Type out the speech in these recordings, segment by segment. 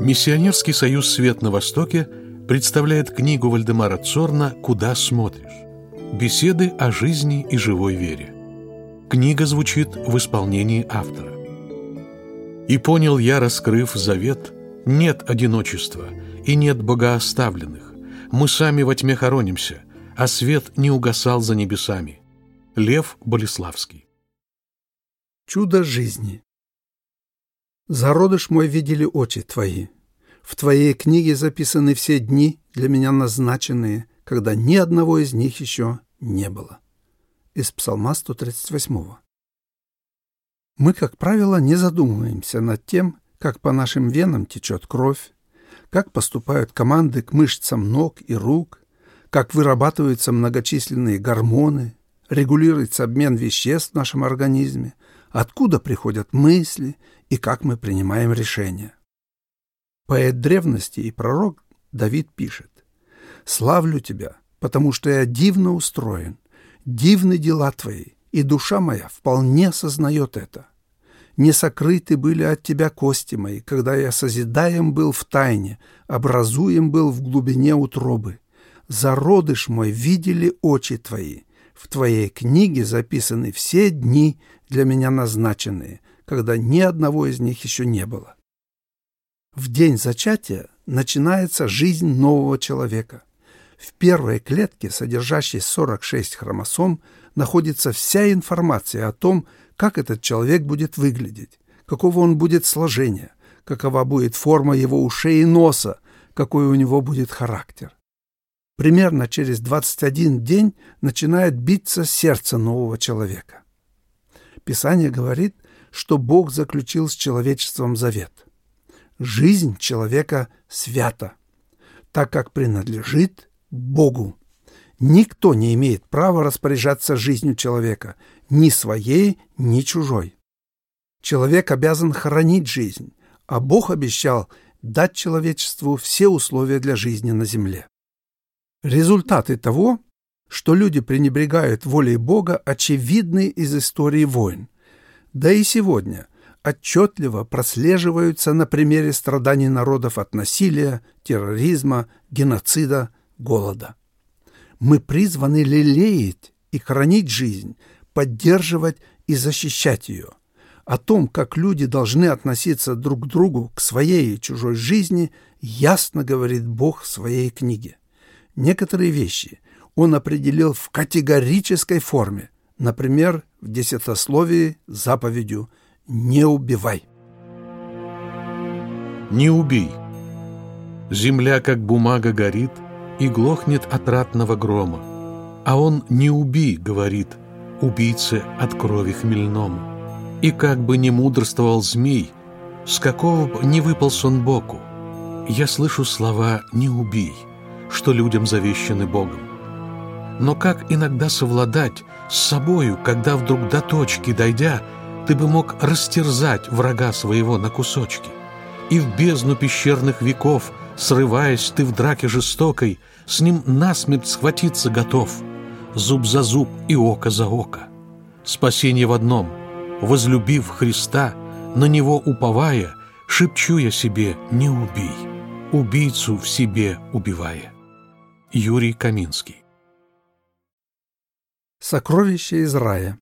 Миссионерский союз «Свет на Востоке» представляет книгу Вальдемара Цорна «Куда смотришь?» Беседы о жизни и живой вере. Книга звучит в исполнении автора. «И понял я, раскрыв завет, нет одиночества и нет богооставленных. Мы сами во тьме хоронимся, а свет не угасал за небесами». Лев Болеславский. Чудо жизни. Зародыш мой видели очи твои. В твоей книге записаны все дни, для меня назначенные, когда ни одного из них еще не было. Из Псалма 138. Мы, как правило, не задумываемся над тем, как по нашим венам течет кровь, как поступают команды к мышцам ног и рук, как вырабатываются многочисленные гормоны, регулируется обмен веществ в нашем организме, откуда приходят мысли и как мы принимаем решения. Поэт древности и пророк Давид пишет «Славлю тебя, потому что я дивно устроен, дивны дела твои, и душа моя вполне сознает это. Не сокрыты были от тебя кости мои, когда я созидаем был в тайне, образуем был в глубине утробы. Зародыш мой видели очи твои, в твоей книге записаны все дни для меня назначенные, когда ни одного из них еще не было. В день зачатия начинается жизнь нового человека. В первой клетке, содержащей 46 хромосом, находится вся информация о том, как этот человек будет выглядеть, какого он будет сложения, какова будет форма его ушей и носа, какой у него будет характер. Примерно через 21 день начинает биться сердце нового человека. Писание говорит, что Бог заключил с человечеством завет. Жизнь человека свята, так как принадлежит Богу. Никто не имеет права распоряжаться жизнью человека, ни своей, ни чужой. Человек обязан хранить жизнь, а Бог обещал дать человечеству все условия для жизни на земле. Результаты того, что люди пренебрегают волей Бога, очевидны из истории войн. Да и сегодня отчетливо прослеживаются на примере страданий народов от насилия, терроризма, геноцида, голода. Мы призваны лелеять и хранить жизнь, поддерживать и защищать ее. О том, как люди должны относиться друг к другу, к своей и чужой жизни, ясно говорит Бог в своей книге. Некоторые вещи он определил в категорической форме, например, в десятословии заповедью «Не убивай». «Не убей». Земля, как бумага, горит и глохнет от ратного грома. А он «не убий», говорит, убийце от крови хмельному. И как бы не мудрствовал змей, с какого бы не выполз он боку, я слышу слова «не убий», что людям завещаны Богом. Но как иногда совладать с собою, когда вдруг до точки дойдя, ты бы мог растерзать врага своего на кусочки? И в бездну пещерных веков, срываясь ты в драке жестокой, с ним насмерть схватиться готов, зуб за зуб и око за око. Спасение в одном — возлюбив Христа, на Него уповая, шепчу я себе «не убей», убийцу в себе убивая. Юрий Каминский Сокровище из рая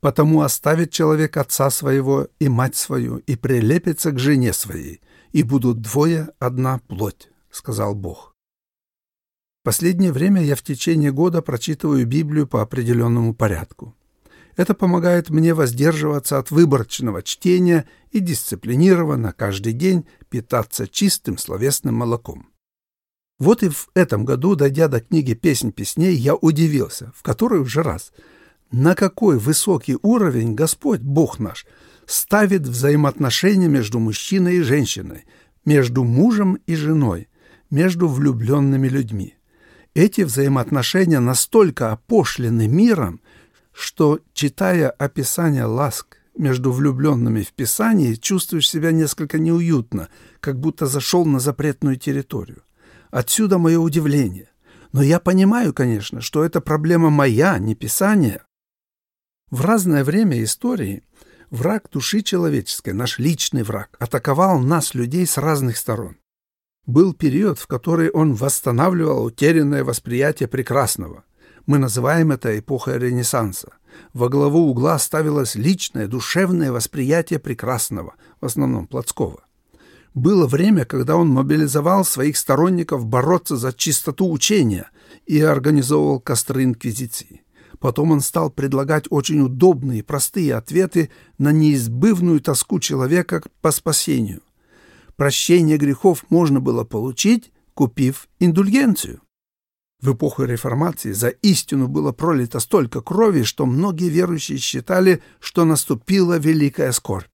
«Потому оставит человек отца своего и мать свою, и прилепится к жене своей, и будут двое одна плоть», — сказал Бог. Последнее время я в течение года прочитываю Библию по определенному порядку. Это помогает мне воздерживаться от выборочного чтения и дисциплинированно каждый день питаться чистым словесным молоком. Вот и в этом году, дойдя до книги «Песнь песней», я удивился, в которой уже раз, на какой высокий уровень Господь, Бог наш, ставит взаимоотношения между мужчиной и женщиной, между мужем и женой, между влюбленными людьми. Эти взаимоотношения настолько опошлены миром, что, читая описание ласк между влюбленными в Писании, чувствуешь себя несколько неуютно, как будто зашел на запретную территорию. Отсюда мое удивление. Но я понимаю, конечно, что это проблема моя, не Писание. В разное время истории Враг души человеческой, наш личный враг, атаковал нас, людей, с разных сторон. Был период, в который он восстанавливал утерянное восприятие прекрасного. Мы называем это эпохой Ренессанса. Во главу угла ставилось личное, душевное восприятие прекрасного, в основном плотского. Было время, когда он мобилизовал своих сторонников бороться за чистоту учения и организовывал костры инквизиции. Потом он стал предлагать очень удобные, простые ответы на неизбывную тоску человека по спасению. Прощение грехов можно было получить, купив индульгенцию. В эпоху реформации за истину было пролито столько крови, что многие верующие считали, что наступила великая скорбь.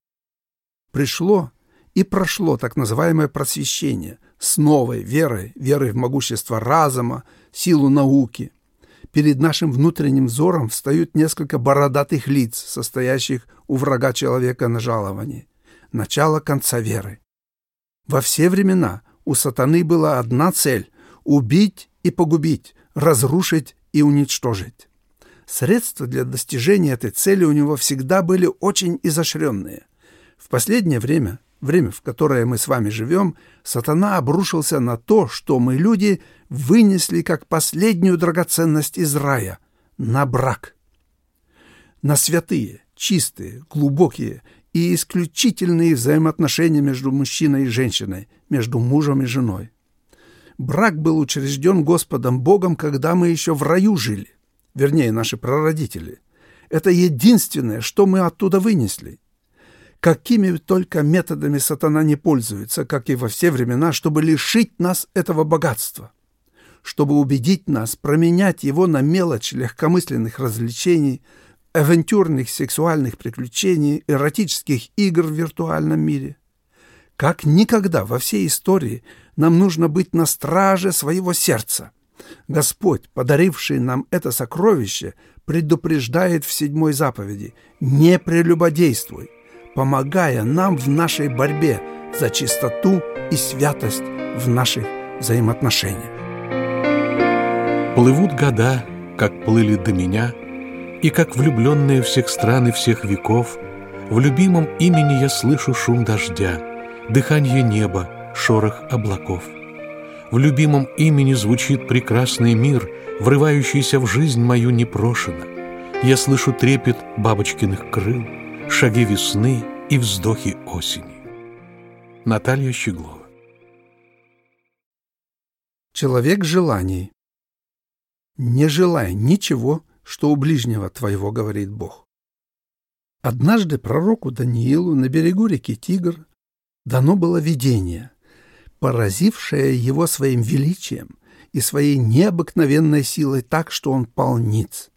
Пришло и прошло так называемое просвещение с новой верой, верой в могущество разума, силу науки. Перед нашим внутренним взором встают несколько бородатых лиц, состоящих у врага человека на жаловании. Начало конца веры. Во все времена у сатаны была одна цель – убить и погубить, разрушить и уничтожить. Средства для достижения этой цели у него всегда были очень изощренные. В последнее время время, в которое мы с вами живем, сатана обрушился на то, что мы, люди, вынесли как последнюю драгоценность из рая – на брак. На святые, чистые, глубокие и исключительные взаимоотношения между мужчиной и женщиной, между мужем и женой. Брак был учрежден Господом Богом, когда мы еще в раю жили, вернее, наши прародители. Это единственное, что мы оттуда вынесли – какими только методами сатана не пользуется, как и во все времена, чтобы лишить нас этого богатства, чтобы убедить нас променять его на мелочь легкомысленных развлечений, авантюрных сексуальных приключений, эротических игр в виртуальном мире. Как никогда во всей истории нам нужно быть на страже своего сердца. Господь, подаривший нам это сокровище, предупреждает в седьмой заповеди «Не прелюбодействуй, помогая нам в нашей борьбе за чистоту и святость в наших взаимоотношениях. Плывут года, как плыли до меня, и как влюбленные всех стран и всех веков, в любимом имени я слышу шум дождя, дыхание неба, шорох облаков. В любимом имени звучит прекрасный мир, врывающийся в жизнь мою непрошено. Я слышу трепет бабочкиных крыл, шаги весны и вздохи осени. Наталья Щеглова Человек желаний. Не желай ничего, что у ближнего твоего говорит Бог. Однажды пророку Даниилу на берегу реки Тигр дано было видение, поразившее его своим величием и своей необыкновенной силой так, что он пал ниц.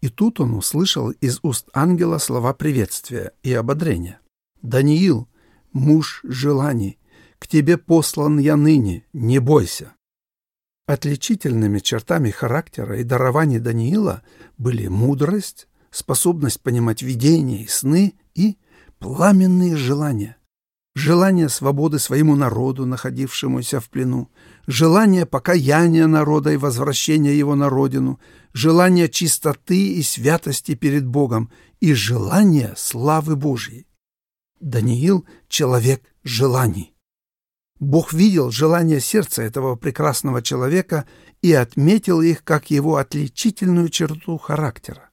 И тут он услышал из уст ангела слова приветствия и ободрения. «Даниил, муж желаний, к тебе послан я ныне, не бойся». Отличительными чертами характера и дарований Даниила были мудрость, способность понимать видения и сны и пламенные желания желание свободы своему народу, находившемуся в плену, желание покаяния народа и возвращения его на родину, желание чистоты и святости перед Богом и желание славы Божьей. Даниил — человек желаний. Бог видел желание сердца этого прекрасного человека и отметил их как его отличительную черту характера.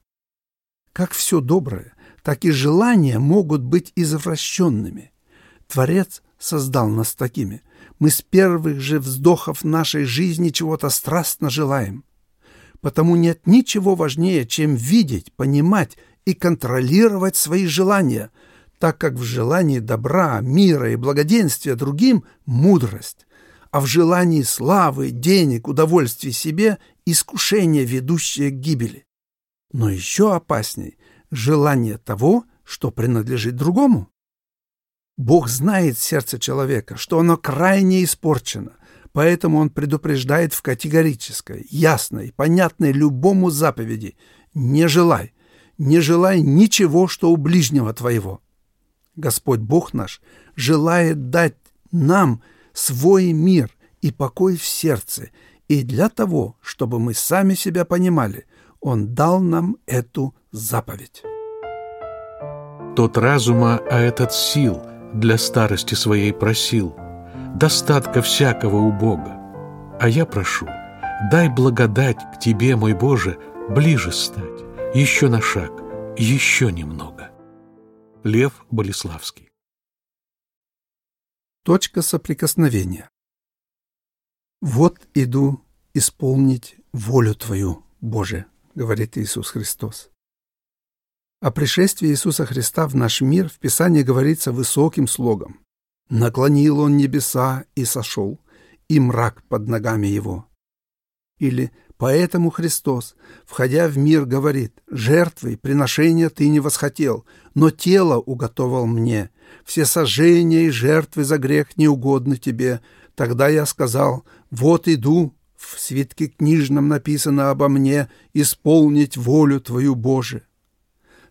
Как все доброе, так и желания могут быть извращенными. Творец создал нас такими. Мы с первых же вздохов нашей жизни чего-то страстно желаем. Потому нет ничего важнее, чем видеть, понимать и контролировать свои желания, так как в желании добра, мира и благоденствия другим – мудрость, а в желании славы, денег, удовольствий себе – искушение, ведущее к гибели. Но еще опасней – желание того, что принадлежит другому. Бог знает сердце человека, что оно крайне испорчено, поэтому Он предупреждает в категорической, ясной, понятной любому заповеди «Не желай, не желай ничего, что у ближнего твоего». Господь Бог наш желает дать нам свой мир и покой в сердце, и для того, чтобы мы сами себя понимали, Он дал нам эту заповедь. Тот разума, а этот сил для старости своей просил, достатка всякого у Бога. А я прошу, дай благодать к Тебе, мой Боже, ближе стать, еще на шаг, еще немного. Лев Болеславский Точка соприкосновения. «Вот иду исполнить волю Твою, Боже», — говорит Иисус Христос. О пришествии Иисуса Христа в наш мир в Писании говорится высоким слогом. «Наклонил Он небеса и сошел, и мрак под ногами Его». Или «Поэтому Христос, входя в мир, говорит, жертвы, приношения Ты не восхотел, но тело уготовал мне, все сожжения и жертвы за грех не угодны тебе. Тогда я сказал, вот иду, в свитке книжном написано обо мне, исполнить волю Твою, Боже.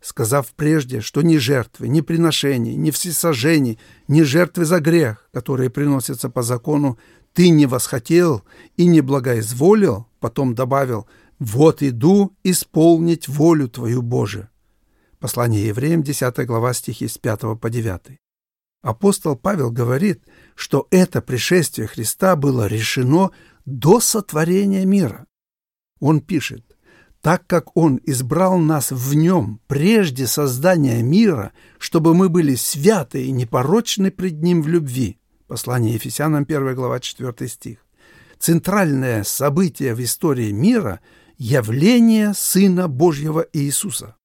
Сказав прежде, что ни жертвы, ни приношений, ни всесожжений, ни жертвы за грех, которые приносятся по закону, ты не восхотел и не благоизволил, потом добавил, вот иду исполнить волю Твою, Боже. Послание евреям, 10 глава, стихи с 5 по 9. Апостол Павел говорит, что это пришествие Христа было решено до сотворения мира. Он пишет, так как Он избрал нас в Нем прежде создания мира, чтобы мы были святы и непорочны пред Ним в любви. Послание Ефесянам, 1 глава, 4 стих. Центральное событие в истории мира – явление Сына Божьего Иисуса.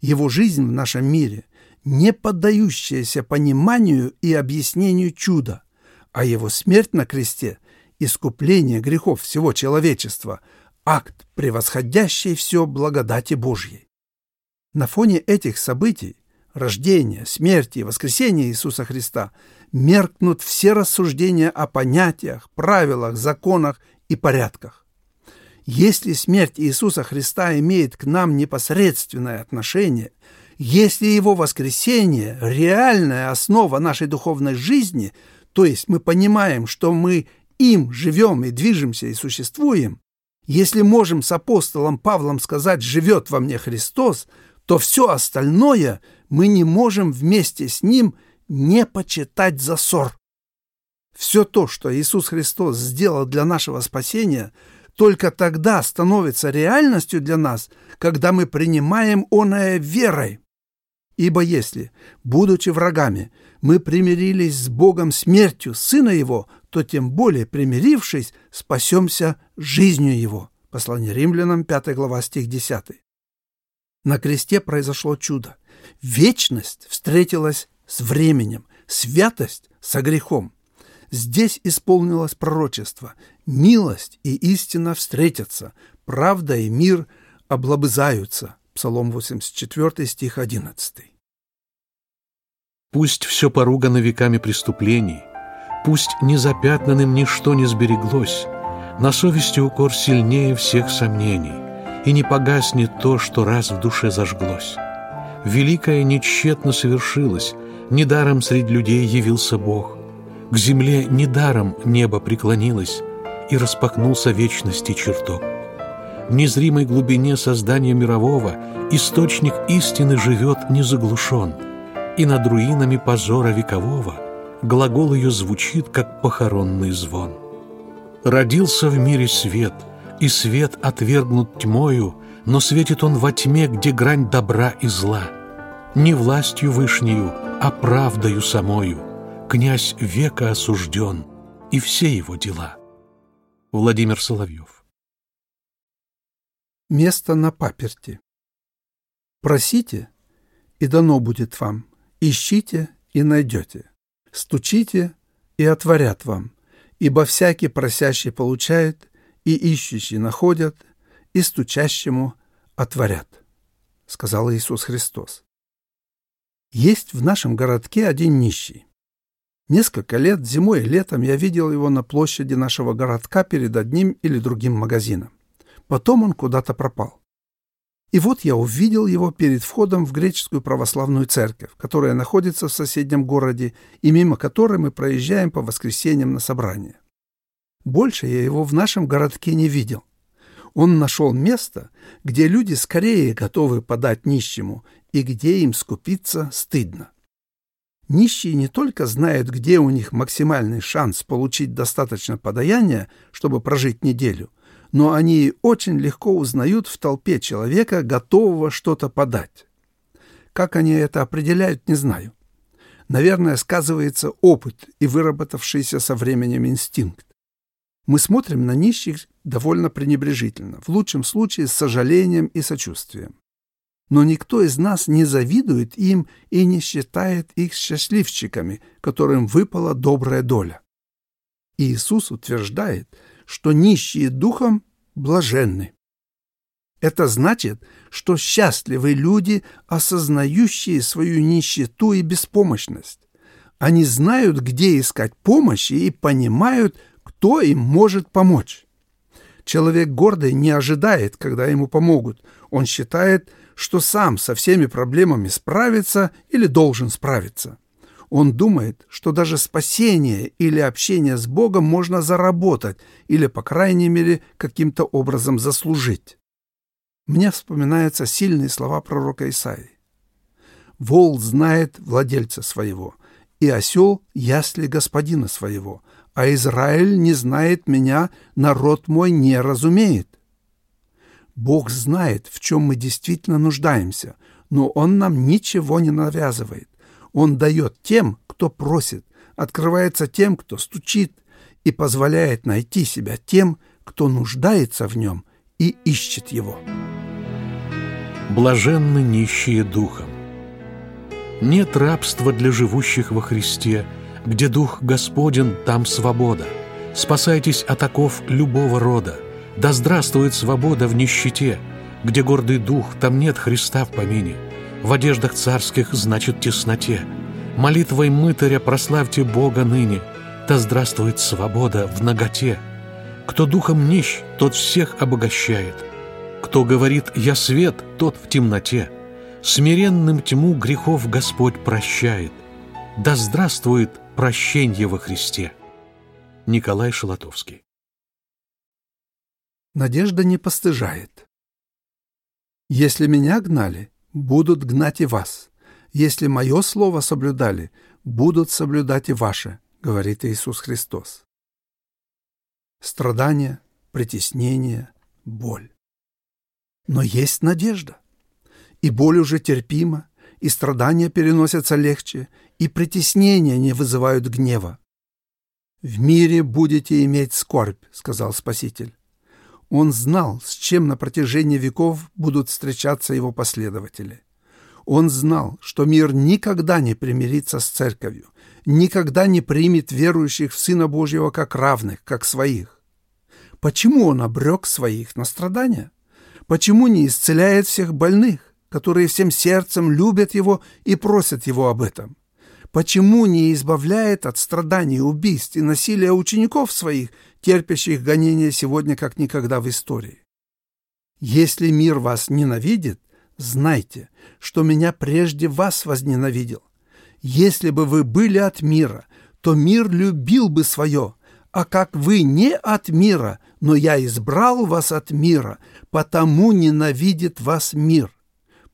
Его жизнь в нашем мире не поддающееся пониманию и объяснению чуда, а его смерть на кресте – искупление грехов всего человечества, акт, превосходящий все благодати Божьей. На фоне этих событий – рождения, смерти и воскресения Иисуса Христа – меркнут все рассуждения о понятиях, правилах, законах и порядках. Если смерть Иисуса Христа имеет к нам непосредственное отношение – если его воскресение – реальная основа нашей духовной жизни, то есть мы понимаем, что мы им живем и движемся и существуем, если можем с апостолом Павлом сказать «живет во мне Христос», то все остальное мы не можем вместе с ним не почитать за ссор. Все то, что Иисус Христос сделал для нашего спасения, только тогда становится реальностью для нас, когда мы принимаем оное верой. Ибо если, будучи врагами, мы примирились с Богом смертью Сына Его, то тем более, примирившись, спасемся жизнью Его. Послание римлянам, 5 глава, стих 10. На кресте произошло чудо. Вечность встретилась с временем, святость со грехом. Здесь исполнилось пророчество. Милость и истина встретятся, правда и мир облобызаются. Псалом 84, стих 11. Пусть все поругано веками преступлений, Пусть незапятнанным ничто не сбереглось, На совести укор сильнее всех сомнений, И не погаснет то, что раз в душе зажглось. Великое нечетно совершилось, Недаром среди людей явился Бог. К земле недаром небо преклонилось, И распахнулся вечности чертог. В незримой глубине создания мирового Источник истины живет не заглушен, И над руинами позора векового Глагол ее звучит, как похоронный звон. Родился в мире свет, и свет отвергнут тьмою, Но светит он во тьме, где грань добра и зла. Не властью вышнею, а правдою самою Князь века осужден, и все его дела. Владимир Соловьев Место на паперти. Просите, и дано будет вам. Ищите, и найдете. Стучите, и отворят вам. Ибо всякий просящий получает, и ищущий находят, и стучащему отворят, сказал Иисус Христос. Есть в нашем городке один нищий. Несколько лет, зимой и летом, я видел его на площади нашего городка перед одним или другим магазином. Потом он куда-то пропал. И вот я увидел его перед входом в греческую православную церковь, которая находится в соседнем городе и мимо которой мы проезжаем по воскресеньям на собрание. Больше я его в нашем городке не видел. Он нашел место, где люди скорее готовы подать нищему и где им скупиться стыдно. Нищие не только знают, где у них максимальный шанс получить достаточно подаяния, чтобы прожить неделю, но они очень легко узнают в толпе человека, готового что-то подать. Как они это определяют, не знаю. Наверное, сказывается опыт и выработавшийся со временем инстинкт. Мы смотрим на нищих довольно пренебрежительно, в лучшем случае с сожалением и сочувствием. Но никто из нас не завидует им и не считает их счастливчиками, которым выпала добрая доля. Иисус утверждает, что нищие духом блаженны. Это значит, что счастливы люди, осознающие свою нищету и беспомощность. Они знают, где искать помощи и понимают, кто им может помочь. Человек гордый не ожидает, когда ему помогут. Он считает, что сам со всеми проблемами справится или должен справиться. Он думает, что даже спасение или общение с Богом можно заработать или, по крайней мере, каким-то образом заслужить. Мне вспоминаются сильные слова пророка Исаии. «Вол знает владельца своего, и осел – ясли господина своего, а Израиль не знает меня, народ мой не разумеет». Бог знает, в чем мы действительно нуждаемся, но Он нам ничего не навязывает. Он дает тем, кто просит, открывается тем, кто стучит, и позволяет найти себя тем, кто нуждается в нем и ищет его. Блаженны нищие духом. Нет рабства для живущих во Христе, где Дух Господен, там свобода. Спасайтесь от оков любого рода. Да здравствует свобода в нищете, где гордый дух, там нет Христа в помине. В одеждах царских значит тесноте. Молитвой мытаря прославьте Бога ныне, да здравствует свобода в ноготе. Кто духом нищ, тот всех обогащает. Кто говорит «я свет», тот в темноте. Смиренным тьму грехов Господь прощает. Да здравствует прощенье во Христе. Николай Шалатовский Надежда не постыжает. Если меня гнали, будут гнать и вас. Если мое слово соблюдали, будут соблюдать и ваше, говорит Иисус Христос. Страдания, притеснение, боль. Но есть надежда. И боль уже терпима, и страдания переносятся легче, и притеснения не вызывают гнева. «В мире будете иметь скорбь», — сказал Спаситель. Он знал, с чем на протяжении веков будут встречаться его последователи. Он знал, что мир никогда не примирится с церковью, никогда не примет верующих в Сына Божьего как равных, как своих. Почему он обрек своих на страдания? Почему не исцеляет всех больных, которые всем сердцем любят его и просят его об этом? Почему не избавляет от страданий, убийств и насилия учеников своих, терпящих гонения сегодня как никогда в истории? Если мир вас ненавидит, знайте, что меня прежде вас возненавидел. Если бы вы были от мира, то мир любил бы свое, а как вы не от мира, но я избрал вас от мира, потому ненавидит вас мир.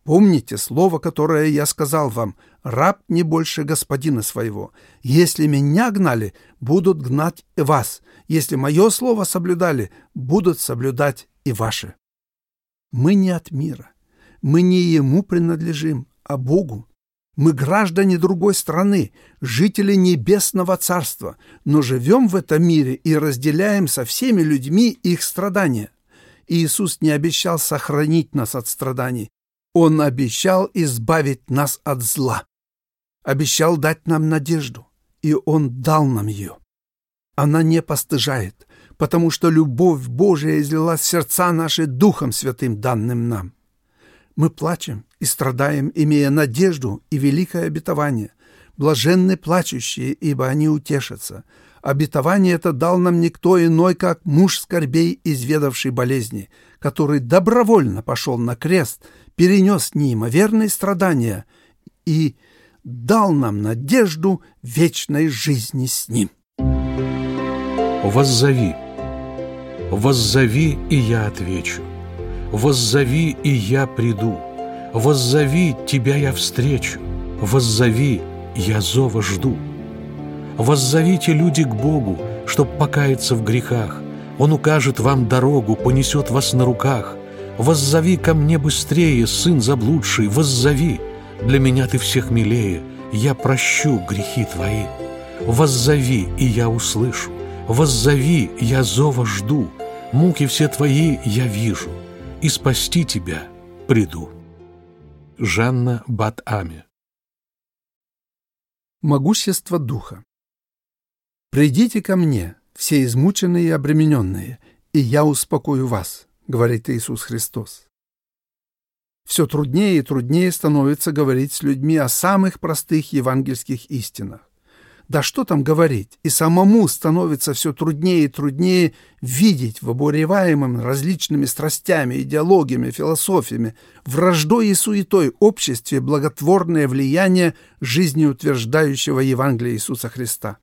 Помните слово, которое я сказал вам, раб не больше господина своего. Если меня гнали, будут гнать и вас. Если мое слово соблюдали, будут соблюдать и ваши. Мы не от мира. Мы не ему принадлежим, а Богу. Мы граждане другой страны, жители небесного царства, но живем в этом мире и разделяем со всеми людьми их страдания. Иисус не обещал сохранить нас от страданий, он обещал избавить нас от зла, обещал дать нам надежду, и Он дал нам ее. Она не постыжает, потому что любовь Божия излилась в сердца наши Духом Святым, данным нам. Мы плачем и страдаем, имея надежду и великое обетование. Блаженны плачущие, ибо они утешатся. Обетование это дал нам никто иной, как муж скорбей, изведавший болезни, который добровольно пошел на крест – перенес неимоверные страдания и дал нам надежду вечной жизни с Ним. Воззови. Воззови, и я отвечу. Воззови, и я приду. Воззови, тебя я встречу. Воззови, я зова жду. Воззовите люди к Богу, чтоб покаяться в грехах. Он укажет вам дорогу, понесет вас на руках. Воззови ко мне быстрее, сын заблудший, воззови. Для меня ты всех милее, я прощу грехи твои. Воззови, и я услышу. Воззови, я зова жду. Муки все твои я вижу. И спасти тебя приду. Жанна Бат-Ами Могущество Духа «Придите ко мне, все измученные и обремененные, и я успокою вас», — говорит Иисус Христос. Все труднее и труднее становится говорить с людьми о самых простых евангельских истинах. Да что там говорить, и самому становится все труднее и труднее видеть в обуреваемом различными страстями, идеологиями, философиями, враждой и суетой обществе благотворное влияние жизнеутверждающего Евангелия Иисуса Христа.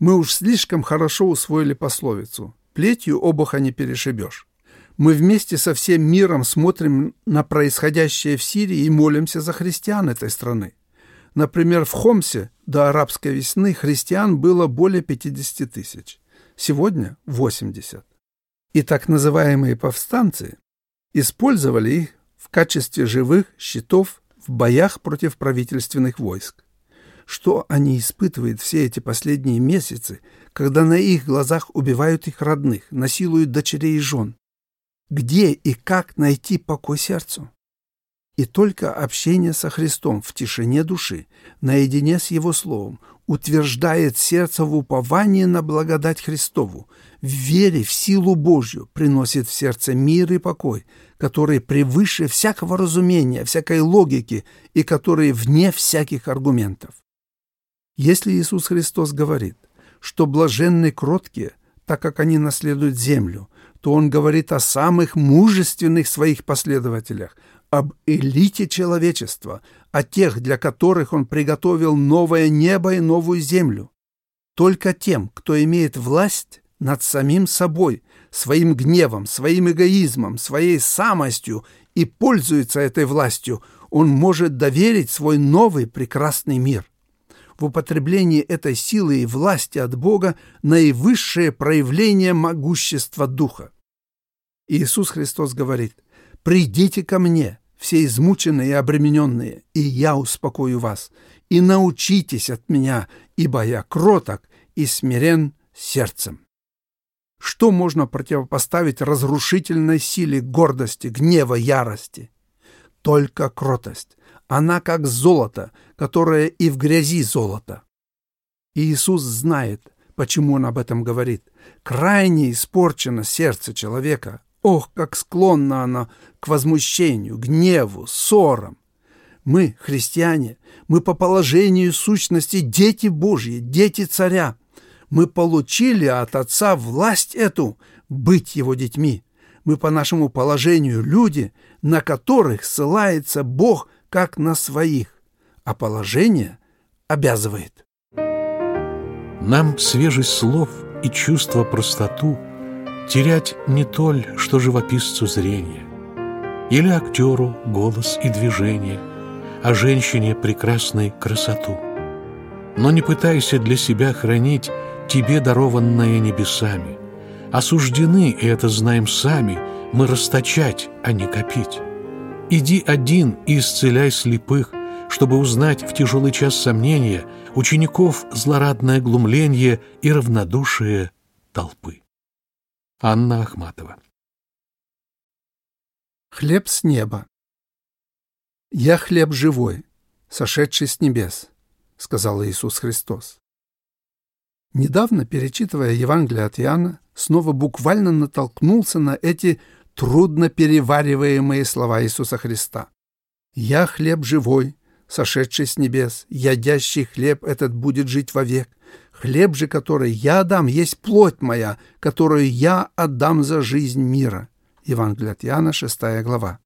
Мы уж слишком хорошо усвоили пословицу «плетью обуха не перешибешь». Мы вместе со всем миром смотрим на происходящее в Сирии и молимся за христиан этой страны. Например, в Хомсе до арабской весны христиан было более 50 тысяч. Сегодня 80. И так называемые повстанцы использовали их в качестве живых щитов в боях против правительственных войск. Что они испытывают все эти последние месяцы, когда на их глазах убивают их родных, насилуют дочерей и жен? Где и как найти покой сердцу? И только общение со Христом в тишине души, наедине с Его Словом, утверждает сердце в уповании на благодать Христову, в вере в силу Божью приносит в сердце мир и покой, которые превыше всякого разумения, всякой логики и которые вне всяких аргументов. Если Иисус Христос говорит, что блаженны кроткие, так как они наследуют землю, то Он говорит о самых мужественных своих последователях – об элите человечества, о тех, для которых он приготовил новое небо и новую землю. Только тем, кто имеет власть над самим собой, своим гневом, своим эгоизмом, своей самостью и пользуется этой властью, он может доверить свой новый прекрасный мир. В употреблении этой силы и власти от Бога наивысшее проявление могущества Духа. Иисус Христос говорит, «Придите ко мне, все измученные и обремененные, и я успокою вас. И научитесь от меня, ибо я кроток и смирен сердцем. Что можно противопоставить разрушительной силе гордости, гнева, ярости? Только кротость. Она как золото, которое и в грязи золото. И Иисус знает, почему Он об этом говорит. Крайне испорчено сердце человека, Ох, как склонна она к возмущению, гневу, ссорам. Мы, христиане, мы по положению сущности дети Божьи, дети царя. Мы получили от Отца власть эту быть его детьми. Мы по нашему положению люди, на которых ссылается Бог как на своих, а положение обязывает. Нам свежесть слов и чувство простоту – терять не толь, что живописцу зрение, или актеру голос и движение, а женщине прекрасной красоту. Но не пытайся для себя хранить тебе дарованное небесами. Осуждены, и это знаем сами, мы расточать, а не копить. Иди один и исцеляй слепых, чтобы узнать в тяжелый час сомнения учеников злорадное глумление и равнодушие толпы. Анна Ахматова. Хлеб с неба. «Я хлеб живой, сошедший с небес», — сказал Иисус Христос. Недавно, перечитывая Евангелие от Иоанна, снова буквально натолкнулся на эти трудно перевариваемые слова Иисуса Христа. «Я хлеб живой, сошедший с небес, ядящий хлеб этот будет жить вовек, Хлеб же, который я дам, есть плоть моя, которую я отдам за жизнь мира». Евангелие от Иоанна, 6 глава.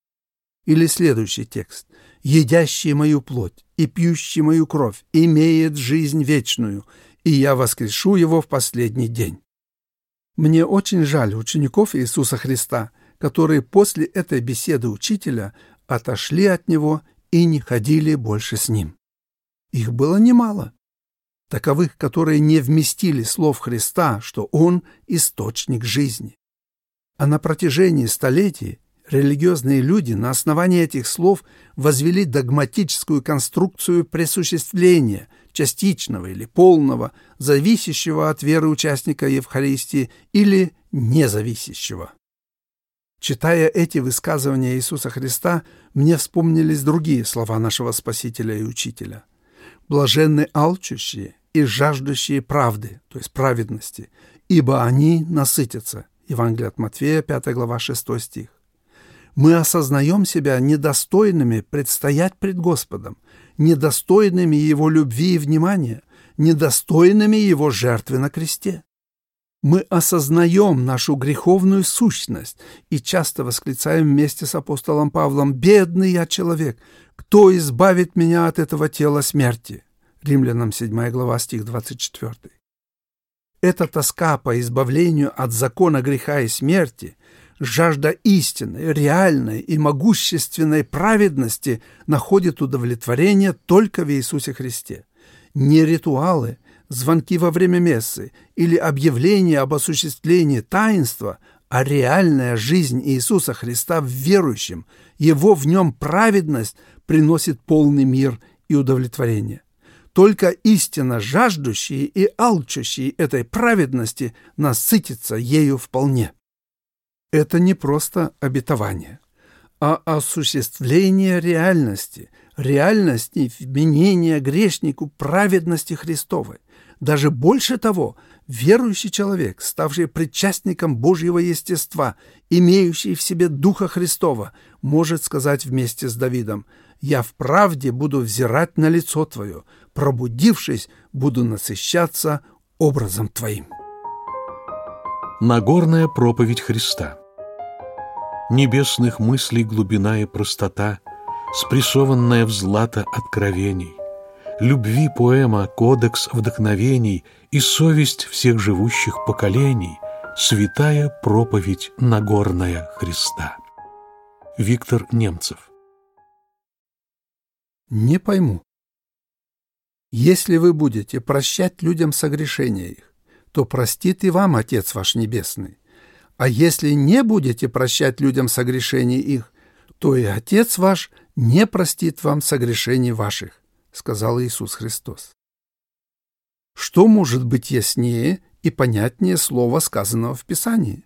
Или следующий текст. «Едящий мою плоть и пьющий мою кровь имеет жизнь вечную, и я воскрешу его в последний день». Мне очень жаль учеников Иисуса Христа, которые после этой беседы учителя отошли от него и не ходили больше с ним. Их было немало. Таковых, которые не вместили слов Христа, что Он – источник жизни. А на протяжении столетий религиозные люди на основании этих слов возвели догматическую конструкцию присуществления, частичного или полного, зависящего от веры участника Евхаристии или независящего. Читая эти высказывания Иисуса Христа, мне вспомнились другие слова нашего Спасителя и Учителя. «Блаженны алчущие и жаждущие правды», то есть праведности, ибо они насытятся. Евангелие от Матфея, 5 глава, 6 стих. Мы осознаем себя недостойными предстоять пред Господом, недостойными Его любви и внимания, недостойными Его жертвы на кресте. Мы осознаем нашу греховную сущность и часто восклицаем вместе с апостолом Павлом «Бедный я человек! Кто избавит меня от этого тела смерти?» Римлянам 7 глава, стих 24. Эта тоска по избавлению от закона греха и смерти, жажда истины, реальной и могущественной праведности находит удовлетворение только в Иисусе Христе. Не ритуалы – звонки во время мессы или объявление об осуществлении таинства, а реальная жизнь Иисуса Христа в верующем, его в нем праведность приносит полный мир и удовлетворение. Только истинно жаждущие и алчущие этой праведности насытятся ею вполне. Это не просто обетование, а осуществление реальности, реальности вменения грешнику праведности Христовой. Даже больше того, верующий человек, ставший причастником Божьего естества, имеющий в себе Духа Христова, может сказать вместе с Давидом «Я в правде буду взирать на лицо Твое, пробудившись, буду насыщаться образом Твоим». Нагорная проповедь Христа Небесных мыслей глубина и простота, спрессованная в злато откровений – любви поэма «Кодекс вдохновений» и совесть всех живущих поколений, святая проповедь Нагорная Христа. Виктор Немцев Не пойму. Если вы будете прощать людям согрешения их, то простит и вам Отец ваш Небесный. А если не будете прощать людям согрешений их, то и Отец ваш не простит вам согрешений ваших сказал Иисус Христос. Что может быть яснее и понятнее слова, сказанного в Писании?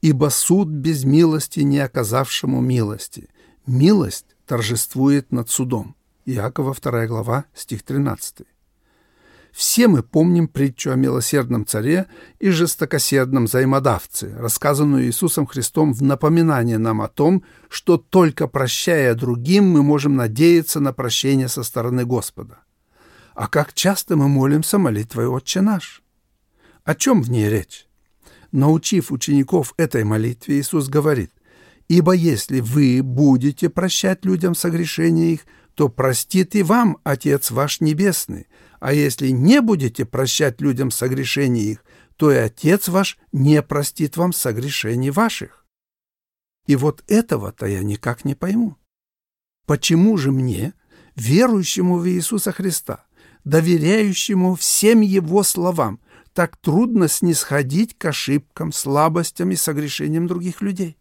«Ибо суд без милости не оказавшему милости. Милость торжествует над судом». Иакова 2 глава, стих 13. Все мы помним притчу о милосердном царе и жестокосердном взаимодавце, рассказанную Иисусом Христом в напоминание нам о том, что только прощая другим мы можем надеяться на прощение со стороны Господа. А как часто мы молимся молитвой «Отче наш»? О чем в ней речь? Научив учеников этой молитве, Иисус говорит, «Ибо если вы будете прощать людям согрешения их, то простит и вам Отец ваш Небесный, а если не будете прощать людям согрешения их, то и Отец ваш не простит вам согрешений ваших. И вот этого-то я никак не пойму. Почему же мне, верующему в Иисуса Христа, доверяющему всем Его словам, так трудно снисходить к ошибкам, слабостям и согрешениям других людей?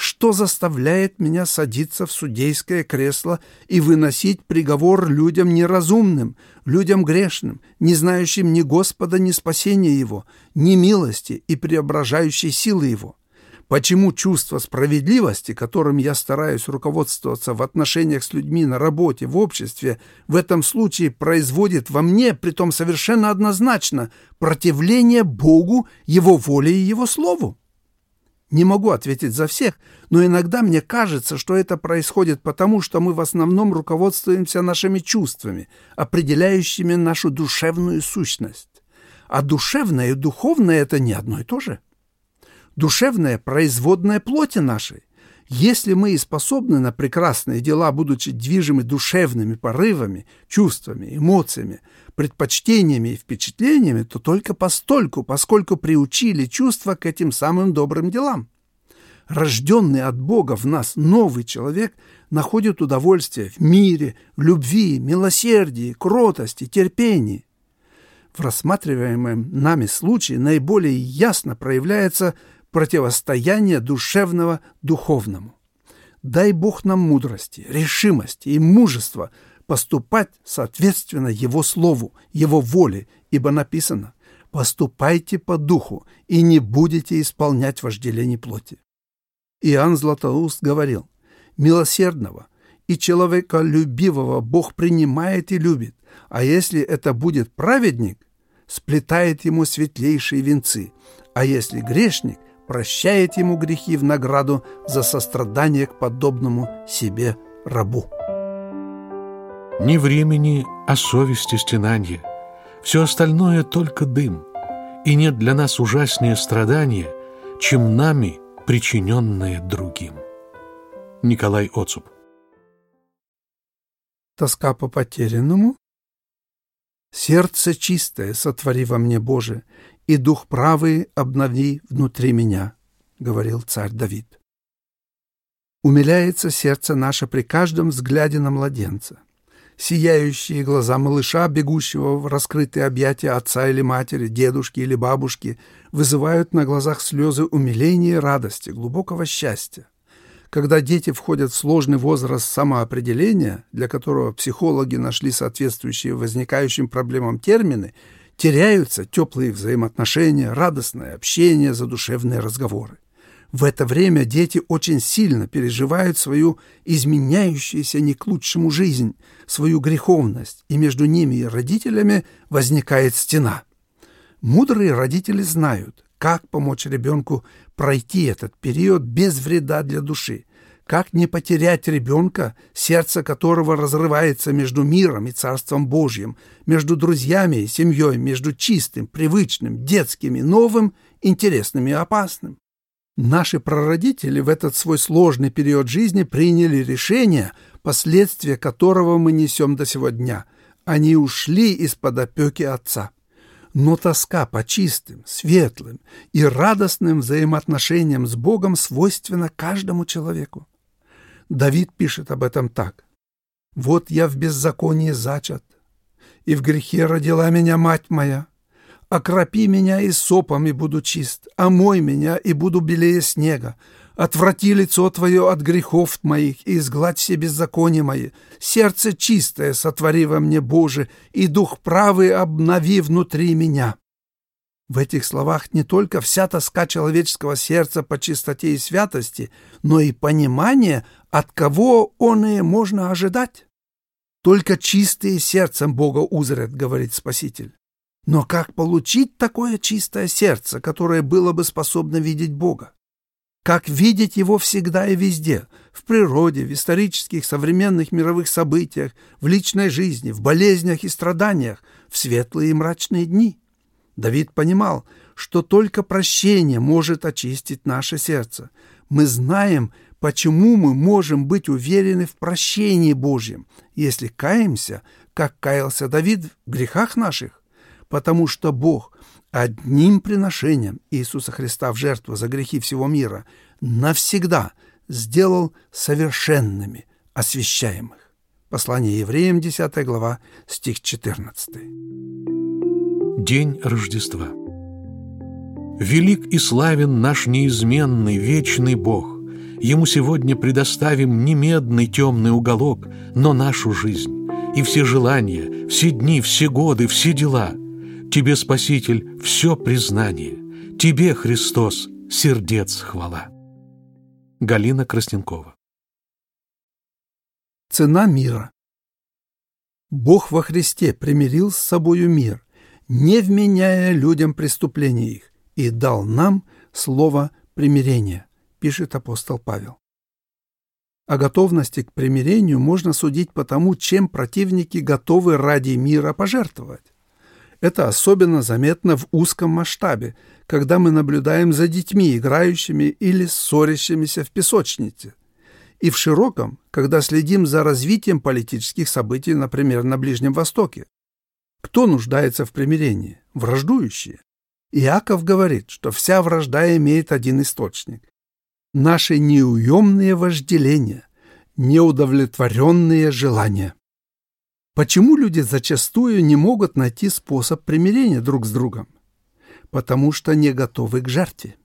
Что заставляет меня садиться в судейское кресло и выносить приговор людям неразумным, людям грешным, не знающим ни Господа, ни спасения Его, ни милости и преображающей силы Его. Почему чувство справедливости, которым я стараюсь руководствоваться в отношениях с людьми на работе, в обществе, в этом случае производит во мне, притом совершенно однозначно, противление Богу, Его воле и Его Слову? Не могу ответить за всех, но иногда мне кажется, что это происходит потому, что мы в основном руководствуемся нашими чувствами, определяющими нашу душевную сущность. А душевное и духовное – это не одно и то же. Душевное – производное плоти нашей. Если мы и способны на прекрасные дела, будучи движимы душевными порывами, чувствами, эмоциями, предпочтениями и впечатлениями, то только постольку, поскольку приучили чувства к этим самым добрым делам. Рожденный от Бога в нас новый человек находит удовольствие в мире, любви, милосердии, кротости, терпении. В рассматриваемом нами случае наиболее ясно проявляется противостояние душевного духовному. Дай Бог нам мудрости, решимости и мужества поступать соответственно Его Слову, Его воле, ибо написано «Поступайте по духу и не будете исполнять вожделений плоти». Иоанн Златоуст говорил «Милосердного и человеколюбивого Бог принимает и любит, а если это будет праведник, сплетает ему светлейшие венцы, а если грешник, прощает ему грехи в награду за сострадание к подобному себе рабу. Ни времени, а совести стенанье. Все остальное только дым. И нет для нас ужаснее страдания, чем нами причиненное другим. Николай Оцуп Тоска по потерянному? Сердце чистое сотвори во мне, Боже, и дух правый обнови внутри меня, говорил царь Давид. Умиляется сердце наше при каждом взгляде на младенца. Сияющие глаза малыша, бегущего в раскрытые объятия отца или матери, дедушки или бабушки, вызывают на глазах слезы умиления и радости, глубокого счастья. Когда дети входят в сложный возраст самоопределения, для которого психологи нашли соответствующие возникающим проблемам термины, теряются теплые взаимоотношения, радостное общение, задушевные разговоры. В это время дети очень сильно переживают свою изменяющуюся не к лучшему жизнь, свою греховность, и между ними и родителями возникает стена. Мудрые родители знают, как помочь ребенку пройти этот период без вреда для души, как не потерять ребенка, сердце которого разрывается между миром и Царством Божьим, между друзьями и семьей, между чистым, привычным, детским и новым, интересным и опасным. Наши прародители в этот свой сложный период жизни приняли решение, последствия которого мы несем до сего дня. Они ушли из-под опеки Отца но тоска по чистым, светлым и радостным взаимоотношениям с Богом свойственна каждому человеку. Давид пишет об этом так. «Вот я в беззаконии зачат, и в грехе родила меня мать моя. Окропи меня и сопом, и буду чист, омой меня, и буду белее снега, Отврати лицо Твое от грехов моих и изгладь все беззакония мои. Сердце чистое сотвори во мне, Боже, и дух правый обнови внутри меня». В этих словах не только вся тоска человеческого сердца по чистоте и святости, но и понимание, от кого он и можно ожидать. Только чистые сердцем Бога узрят, говорит Спаситель. Но как получить такое чистое сердце, которое было бы способно видеть Бога? как видеть его всегда и везде, в природе, в исторических, современных мировых событиях, в личной жизни, в болезнях и страданиях, в светлые и мрачные дни. Давид понимал, что только прощение может очистить наше сердце. Мы знаем, почему мы можем быть уверены в прощении Божьем, если каемся, как каялся Давид в грехах наших, потому что Бог одним приношением Иисуса Христа в жертву за грехи всего мира навсегда сделал совершенными освящаемых. Послание евреям, 10 глава, стих 14. День Рождества. Велик и славен наш неизменный, вечный Бог. Ему сегодня предоставим не медный темный уголок, но нашу жизнь и все желания, все дни, все годы, все дела – Тебе, Спаситель, все признание. Тебе, Христос, сердец хвала. Галина Красненкова Цена мира Бог во Христе примирил с собою мир, не вменяя людям преступления их, и дал нам слово примирения, пишет апостол Павел. О готовности к примирению можно судить по тому, чем противники готовы ради мира пожертвовать. Это особенно заметно в узком масштабе, когда мы наблюдаем за детьми, играющими или ссорящимися в песочнице, и в широком, когда следим за развитием политических событий, например, на Ближнем Востоке. Кто нуждается в примирении? Враждующие. Иаков говорит, что вся вражда имеет один источник. Наши неуемные вожделения, неудовлетворенные желания. Почему люди зачастую не могут найти способ примирения друг с другом? Потому что не готовы к жертве.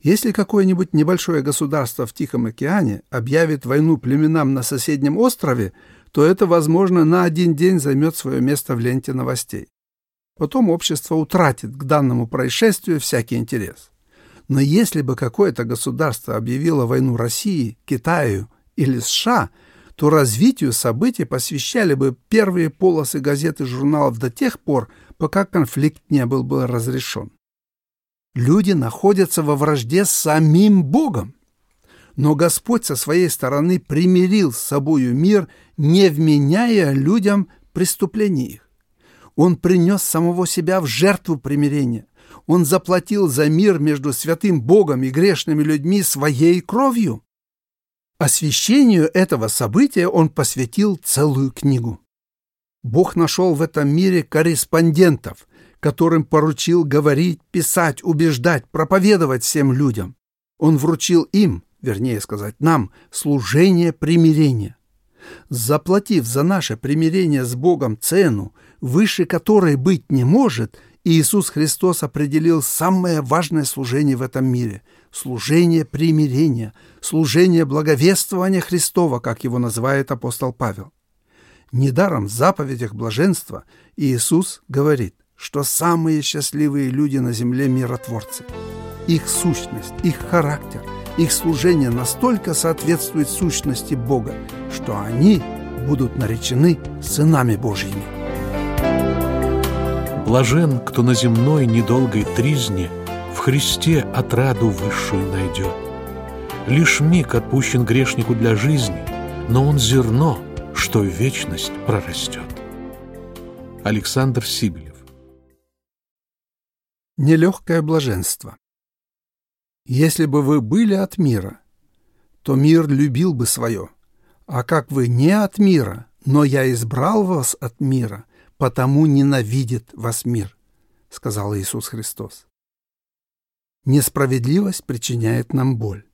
Если какое-нибудь небольшое государство в Тихом океане объявит войну племенам на соседнем острове, то это, возможно, на один день займет свое место в ленте новостей. Потом общество утратит к данному происшествию всякий интерес. Но если бы какое-то государство объявило войну России, Китаю или США, то развитию событий посвящали бы первые полосы газет и журналов до тех пор, пока конфликт не был бы разрешен. Люди находятся во вражде с самим Богом. Но Господь со своей стороны примирил с собою мир, не вменяя людям преступлений их. Он принес самого себя в жертву примирения. Он заплатил за мир между святым Богом и грешными людьми своей кровью. Освящению этого события он посвятил целую книгу. Бог нашел в этом мире корреспондентов, которым поручил говорить, писать, убеждать, проповедовать всем людям. Он вручил им, вернее сказать нам, служение примирения. Заплатив за наше примирение с Богом цену, выше которой быть не может, Иисус Христос определил самое важное служение в этом мире – служение примирения, служение благовествования Христова, как его называет апостол Павел. Недаром в заповедях блаженства Иисус говорит, что самые счастливые люди на земле – миротворцы. Их сущность, их характер, их служение настолько соответствует сущности Бога, что они будут наречены сынами Божьими. Блажен, кто на земной недолгой тризне в Христе отраду высшую найдет. Лишь миг отпущен грешнику для жизни, но он зерно, что в вечность прорастет. Александр Сибелев Нелегкое блаженство Если бы вы были от мира, то мир любил бы свое, а как вы не от мира, но я избрал вас от мира – потому ненавидит вас мир», — сказал Иисус Христос. Несправедливость причиняет нам боль.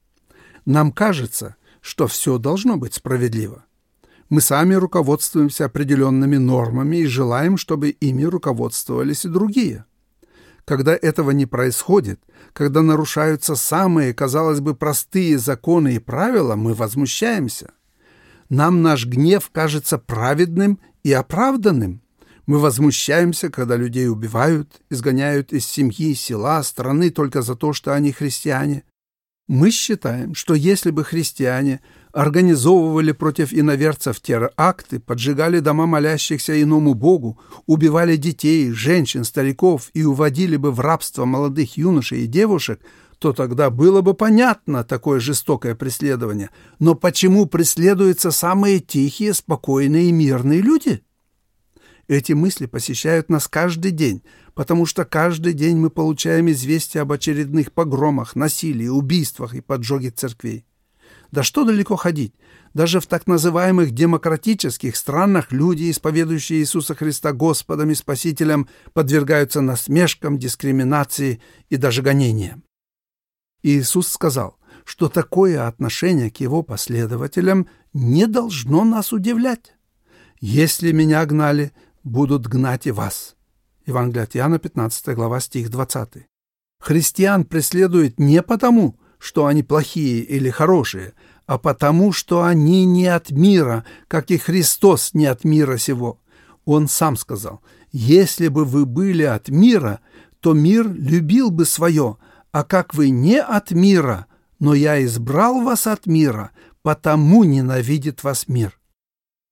Нам кажется, что все должно быть справедливо. Мы сами руководствуемся определенными нормами и желаем, чтобы ими руководствовались и другие. Когда этого не происходит, когда нарушаются самые, казалось бы, простые законы и правила, мы возмущаемся. Нам наш гнев кажется праведным и оправданным, мы возмущаемся, когда людей убивают, изгоняют из семьи, села, страны только за то, что они христиане. Мы считаем, что если бы христиане организовывали против иноверцев теракты, поджигали дома молящихся иному Богу, убивали детей, женщин, стариков и уводили бы в рабство молодых юношей и девушек, то тогда было бы понятно такое жестокое преследование. Но почему преследуются самые тихие, спокойные и мирные люди? Эти мысли посещают нас каждый день, потому что каждый день мы получаем известия об очередных погромах, насилии, убийствах и поджоге церквей. Да что далеко ходить? Даже в так называемых демократических странах люди, исповедующие Иисуса Христа Господом и Спасителем, подвергаются насмешкам, дискриминации и даже гонениям. Иисус сказал, что такое отношение к его последователям не должно нас удивлять. «Если меня гнали, будут гнать и вас». Евангелие от Иоанна, 15 глава, стих 20. Христиан преследуют не потому, что они плохие или хорошие, а потому, что они не от мира, как и Христос не от мира сего. Он сам сказал, «Если бы вы были от мира, то мир любил бы свое, а как вы не от мира, но я избрал вас от мира, потому ненавидит вас мир».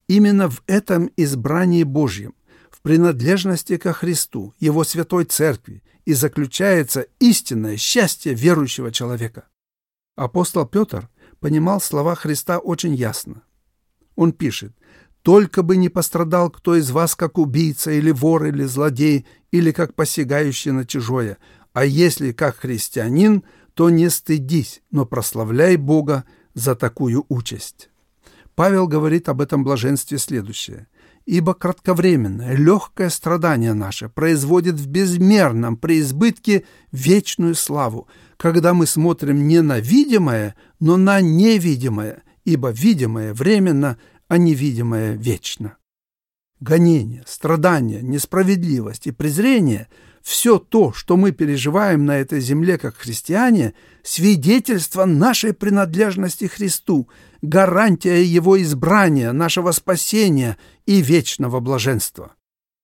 Именно в этом избрании Божьем, в принадлежности ко Христу, Его Святой Церкви, и заключается истинное счастье верующего человека. Апостол Петр понимал слова Христа очень ясно. Он пишет, «Только бы не пострадал кто из вас как убийца или вор или злодей или как посягающий на чужое, а если как христианин, то не стыдись, но прославляй Бога за такую участь. Павел говорит об этом блаженстве следующее. «Ибо кратковременное, легкое страдание наше производит в безмерном преизбытке вечную славу, когда мы смотрим не на видимое, но на невидимое, ибо видимое временно, а невидимое вечно». Гонение, страдания, несправедливость и презрение – все то, что мы переживаем на этой земле как христиане, свидетельство нашей принадлежности Христу, гарантия Его избрания, нашего спасения и вечного блаженства.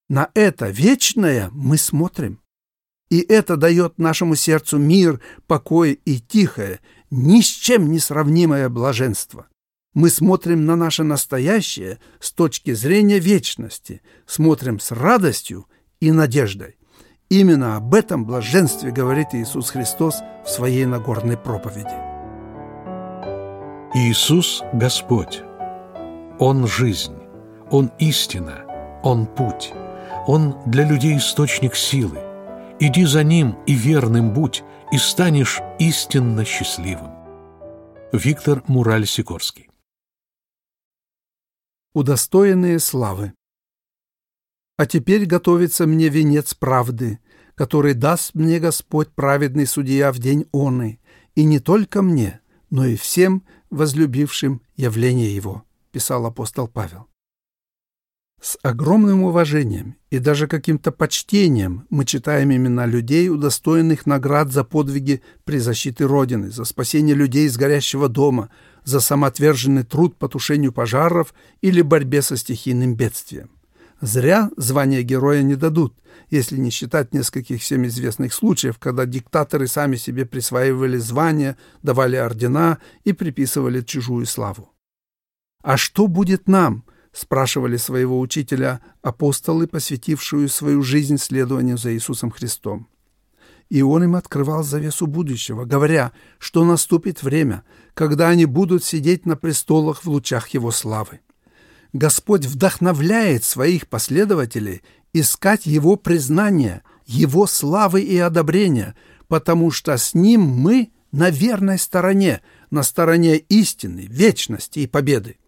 На это вечное мы смотрим. И это дает нашему сердцу мир, покой и тихое, ни с чем не сравнимое блаженство. Мы смотрим на наше настоящее с точки зрения вечности, смотрим с радостью и надеждой. Именно об этом блаженстве говорит Иисус Христос в своей Нагорной проповеди. Иисус – Господь. Он – жизнь. Он – истина. Он – путь. Он для людей источник силы. Иди за Ним и верным будь, и станешь истинно счастливым. Виктор Мураль-Сикорский Удостоенные славы а теперь готовится мне венец правды, который даст мне Господь праведный судья в день оны, и не только мне, но и всем возлюбившим явление Его», — писал апостол Павел. С огромным уважением и даже каким-то почтением мы читаем имена людей, удостоенных наград за подвиги при защите Родины, за спасение людей из горящего дома, за самоотверженный труд по тушению пожаров или борьбе со стихийным бедствием. Зря звание героя не дадут, если не считать нескольких всем известных случаев, когда диктаторы сами себе присваивали звания, давали ордена и приписывали чужую славу. «А что будет нам?» – спрашивали своего учителя апостолы, посвятившую свою жизнь следованию за Иисусом Христом. И он им открывал завесу будущего, говоря, что наступит время, когда они будут сидеть на престолах в лучах его славы. Господь вдохновляет своих последователей искать Его признания, Его славы и одобрения, потому что с Ним мы на верной стороне, на стороне истины, вечности и победы.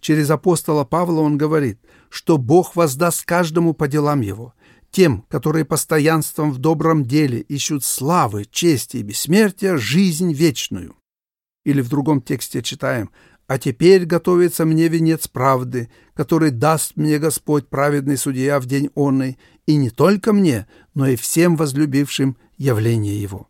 Через апостола Павла он говорит, что Бог воздаст каждому по делам его, тем, которые постоянством в добром деле ищут славы, чести и бессмертия, жизнь вечную. Или в другом тексте читаем а теперь готовится мне венец правды, который даст мне Господь праведный судья в день онный, и не только мне, но и всем возлюбившим явление Его.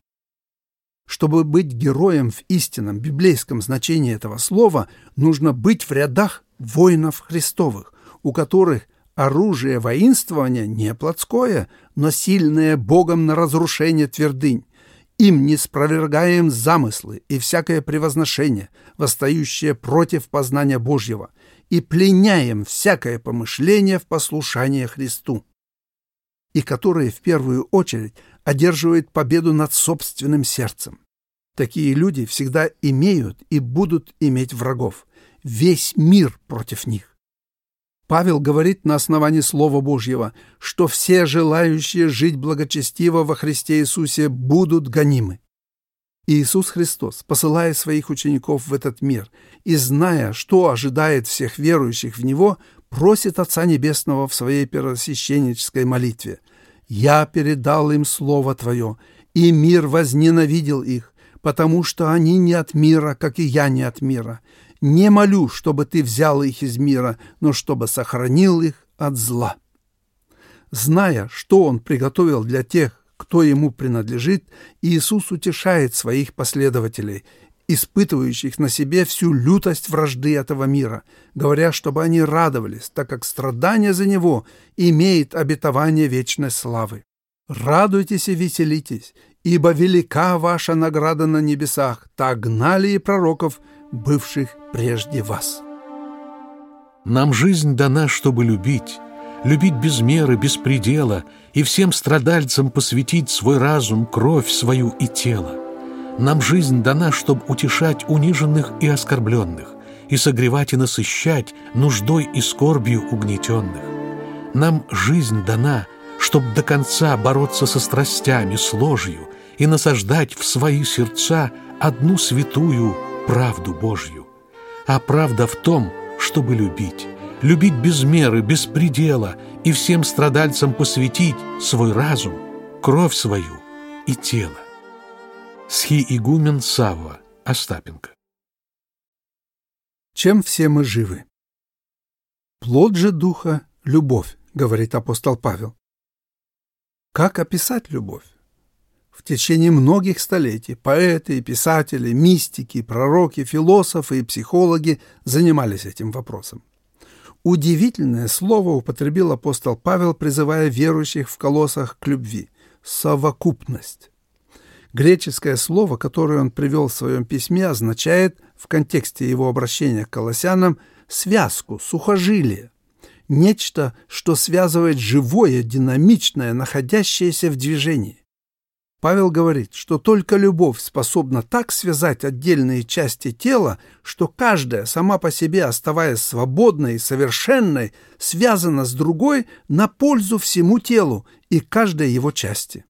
Чтобы быть героем в истинном библейском значении этого слова, нужно быть в рядах воинов Христовых, у которых оружие воинствования не плотское, но сильное Богом на разрушение твердынь, им не спровергаем замыслы и всякое превозношение, восстающее против познания Божьего, и пленяем всякое помышление в послушание Христу, и которые в первую очередь одерживают победу над собственным сердцем. Такие люди всегда имеют и будут иметь врагов. Весь мир против них. Павел говорит на основании Слова Божьего, что все желающие жить благочестиво во Христе Иисусе будут гонимы. Иисус Христос, посылая своих учеников в этот мир и зная, что ожидает всех верующих в Него, просит Отца Небесного в своей первосвященнической молитве «Я передал им Слово Твое, и мир возненавидел их, потому что они не от мира, как и я не от мира. Не молю, чтобы ты взял их из мира, но чтобы сохранил их от зла. Зная, что он приготовил для тех, кто ему принадлежит, Иисус утешает своих последователей, испытывающих на себе всю лютость вражды этого мира, говоря, чтобы они радовались, так как страдание за него имеет обетование вечной славы. «Радуйтесь и веселитесь, ибо велика ваша награда на небесах, так гнали и пророков, бывших прежде вас. Нам жизнь дана, чтобы любить, любить без меры, без предела, и всем страдальцам посвятить свой разум, кровь свою и тело. Нам жизнь дана, чтобы утешать униженных и оскорбленных, и согревать и насыщать нуждой и скорбью угнетенных. Нам жизнь дана, чтобы до конца бороться со страстями, с ложью и насаждать в свои сердца одну святую правду Божью. А правда в том, чтобы любить. Любить без меры, без предела и всем страдальцам посвятить свой разум, кровь свою и тело. Схи-игумен Савва Остапенко Чем все мы живы? Плод же духа — любовь, говорит апостол Павел. Как описать любовь? В течение многих столетий поэты, писатели, мистики, пророки, философы и психологи занимались этим вопросом. Удивительное слово употребил апостол Павел, призывая верующих в колоссах к любви – совокупность. Греческое слово, которое он привел в своем письме, означает в контексте его обращения к колоссянам связку, сухожилие, нечто, что связывает живое, динамичное, находящееся в движении. Павел говорит, что только любовь способна так связать отдельные части тела, что каждая, сама по себе оставаясь свободной и совершенной, связана с другой на пользу всему телу и каждой его части.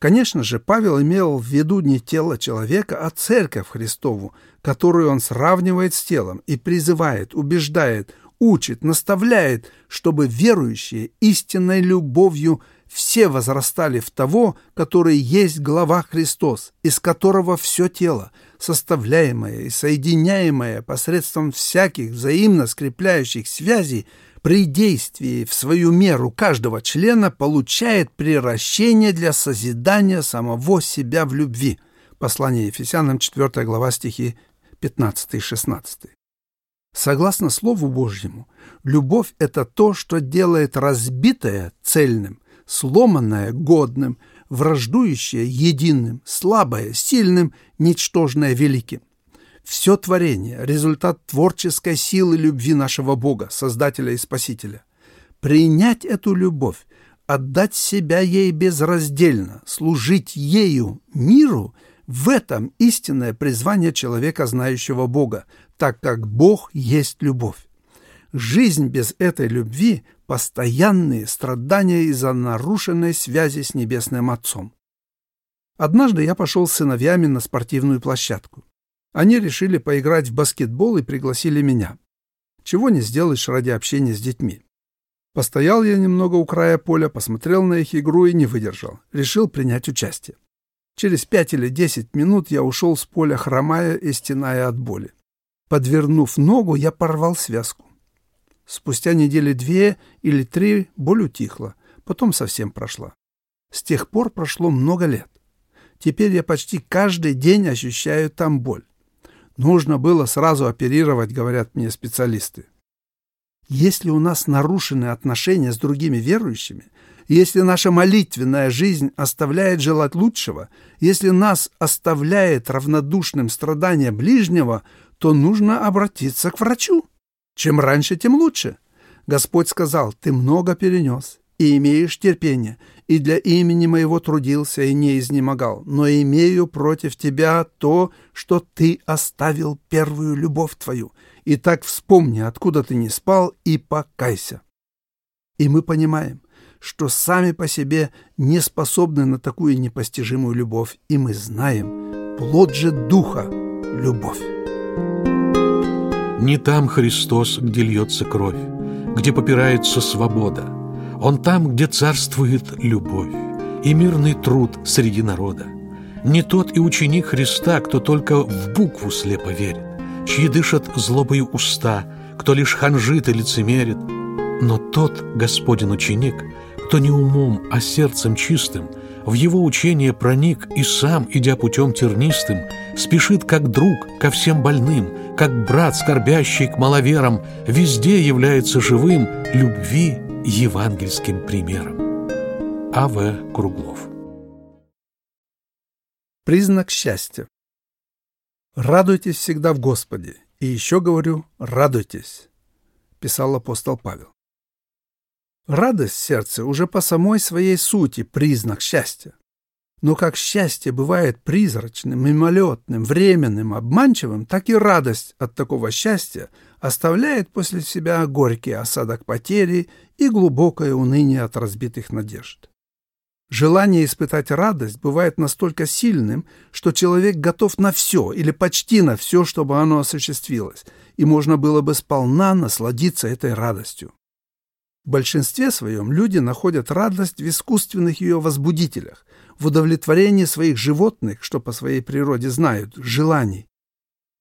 Конечно же, Павел имел в виду не тело человека, а церковь Христову, которую он сравнивает с телом и призывает, убеждает, учит, наставляет, чтобы верующие истинной любовью все возрастали в того, который есть глава Христос, из которого все тело, составляемое и соединяемое посредством всяких взаимно скрепляющих связей, при действии в свою меру каждого члена получает приращение для созидания самого себя в любви. Послание Ефесянам 4 глава стихи 15 и 16. Согласно Слову Божьему, любовь – это то, что делает разбитое цельным, сломанное годным, враждующее единым, слабое сильным, ничтожное великим. Все творение – результат творческой силы любви нашего Бога, Создателя и Спасителя. Принять эту любовь, отдать себя ей безраздельно, служить ею миру – в этом истинное призвание человека, знающего Бога, так как Бог есть любовь. Жизнь без этой любви – постоянные страдания из-за нарушенной связи с Небесным Отцом. Однажды я пошел с сыновьями на спортивную площадку. Они решили поиграть в баскетбол и пригласили меня. Чего не сделаешь ради общения с детьми. Постоял я немного у края поля, посмотрел на их игру и не выдержал. Решил принять участие. Через пять или десять минут я ушел с поля, хромая и стеная от боли. Подвернув ногу, я порвал связку. Спустя недели две или три боль утихла, потом совсем прошла. С тех пор прошло много лет. Теперь я почти каждый день ощущаю там боль. Нужно было сразу оперировать, говорят мне специалисты. Если у нас нарушены отношения с другими верующими, если наша молитвенная жизнь оставляет желать лучшего, если нас оставляет равнодушным страдания ближнего, то нужно обратиться к врачу. Чем раньше, тем лучше. Господь сказал, ты много перенес и имеешь терпение, и для имени моего трудился и не изнемогал, но имею против тебя то, что ты оставил первую любовь твою. И так вспомни, откуда ты не спал, и покайся. И мы понимаем, что сами по себе не способны на такую непостижимую любовь, и мы знаем, плод же Духа – любовь. Не там Христос, где льется кровь, где попирается свобода. Он там, где царствует любовь и мирный труд среди народа. Не тот и ученик Христа, кто только в букву слепо верит, чьи дышат злобою уста, кто лишь ханжит и лицемерит, но тот Господин ученик – кто не умом, а сердцем чистым в его учение проник и сам, идя путем тернистым, спешит как друг ко всем больным, как брат, скорбящий к маловерам, везде является живым любви евангельским примером. А.В. Круглов Признак счастья «Радуйтесь всегда в Господе, и еще говорю, радуйтесь», писал апостол Павел. Радость сердца уже по самой своей сути признак счастья. Но как счастье бывает призрачным, мимолетным, временным, обманчивым, так и радость от такого счастья оставляет после себя горький осадок потери и глубокое уныние от разбитых надежд. Желание испытать радость бывает настолько сильным, что человек готов на все или почти на все, чтобы оно осуществилось, и можно было бы сполна насладиться этой радостью. В большинстве своем люди находят радость в искусственных ее возбудителях, в удовлетворении своих животных, что по своей природе знают, желаний,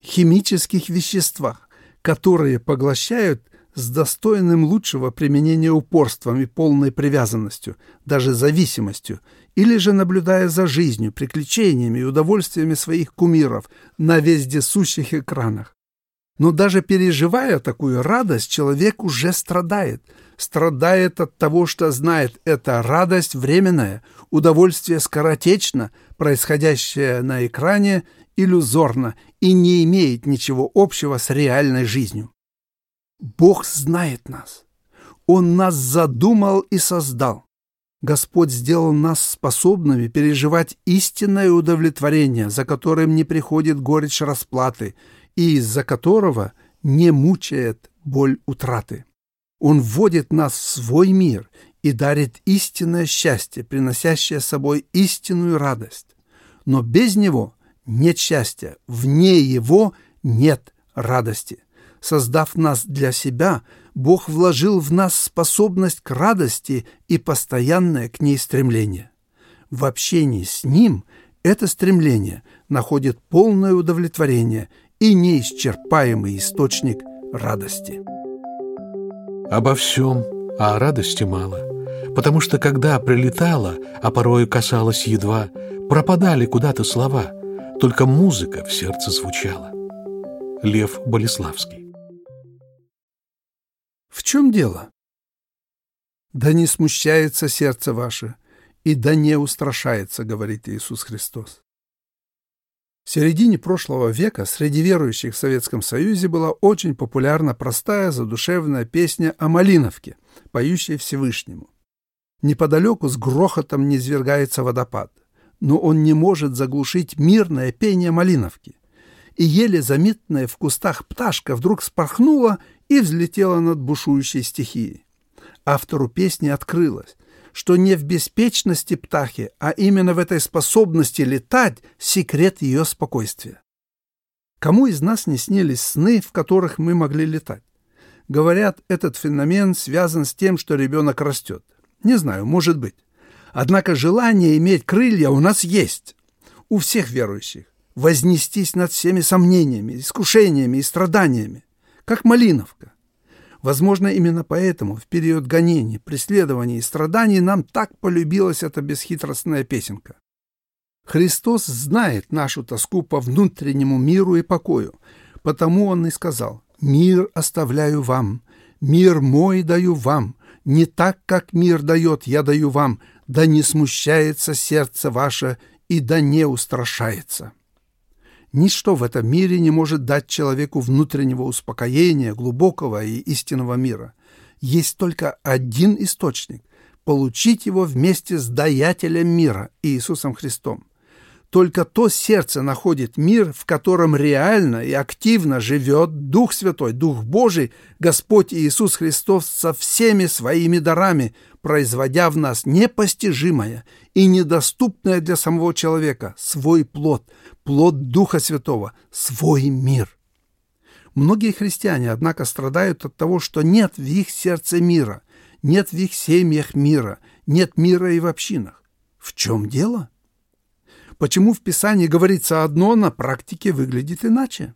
химических веществах, которые поглощают с достойным лучшего применения упорством и полной привязанностью, даже зависимостью, или же наблюдая за жизнью, приключениями и удовольствиями своих кумиров на вездесущих экранах. Но даже переживая такую радость, человек уже страдает. Страдает от того, что знает, это радость временная, удовольствие скоротечно, происходящее на экране иллюзорно и не имеет ничего общего с реальной жизнью. Бог знает нас. Он нас задумал и создал. Господь сделал нас способными переживать истинное удовлетворение, за которым не приходит горечь расплаты и из-за которого не мучает боль утраты. Он вводит нас в свой мир и дарит истинное счастье, приносящее собой истинную радость. Но без него нет счастья, вне его нет радости. Создав нас для себя, Бог вложил в нас способность к радости и постоянное к ней стремление. В общении с Ним это стремление находит полное удовлетворение и неисчерпаемый источник радости. Обо всем, а радости мало, потому что когда прилетала, а порою касалась едва, пропадали куда-то слова, только музыка в сердце звучала. Лев Болеславский в чем дело? Да не смущается сердце ваше, и да не устрашается, говорит Иисус Христос. В середине прошлого века среди верующих в Советском Союзе была очень популярна простая задушевная песня о Малиновке, поющая Всевышнему. Неподалеку с грохотом низвергается водопад, но он не может заглушить мирное пение Малиновки. И еле заметная в кустах пташка вдруг спорхнула и взлетела над бушующей стихией. Автору песни открылось, что не в беспечности птахи, а именно в этой способности летать секрет ее спокойствия. Кому из нас не снились сны, в которых мы могли летать? Говорят, этот феномен связан с тем, что ребенок растет. Не знаю, может быть. Однако желание иметь крылья у нас есть. У всех верующих. Вознестись над всеми сомнениями, искушениями и страданиями как Малиновка. Возможно, именно поэтому в период гонений, преследований и страданий нам так полюбилась эта бесхитростная песенка. Христос знает нашу тоску по внутреннему миру и покою, потому Он и сказал «Мир оставляю вам, мир мой даю вам, не так, как мир дает, я даю вам, да не смущается сердце ваше и да не устрашается». Ничто в этом мире не может дать человеку внутреннего успокоения, глубокого и истинного мира. Есть только один источник – получить его вместе с даятелем мира, Иисусом Христом. Только то сердце находит мир, в котором реально и активно живет Дух Святой, Дух Божий, Господь Иисус Христос со всеми своими дарами, производя в нас непостижимое и недоступное для самого человека свой плод, плод Духа Святого, свой мир. Многие христиане, однако, страдают от того, что нет в их сердце мира, нет в их семьях мира, нет мира и в общинах. В чем дело? Почему в Писании говорится одно, на практике выглядит иначе?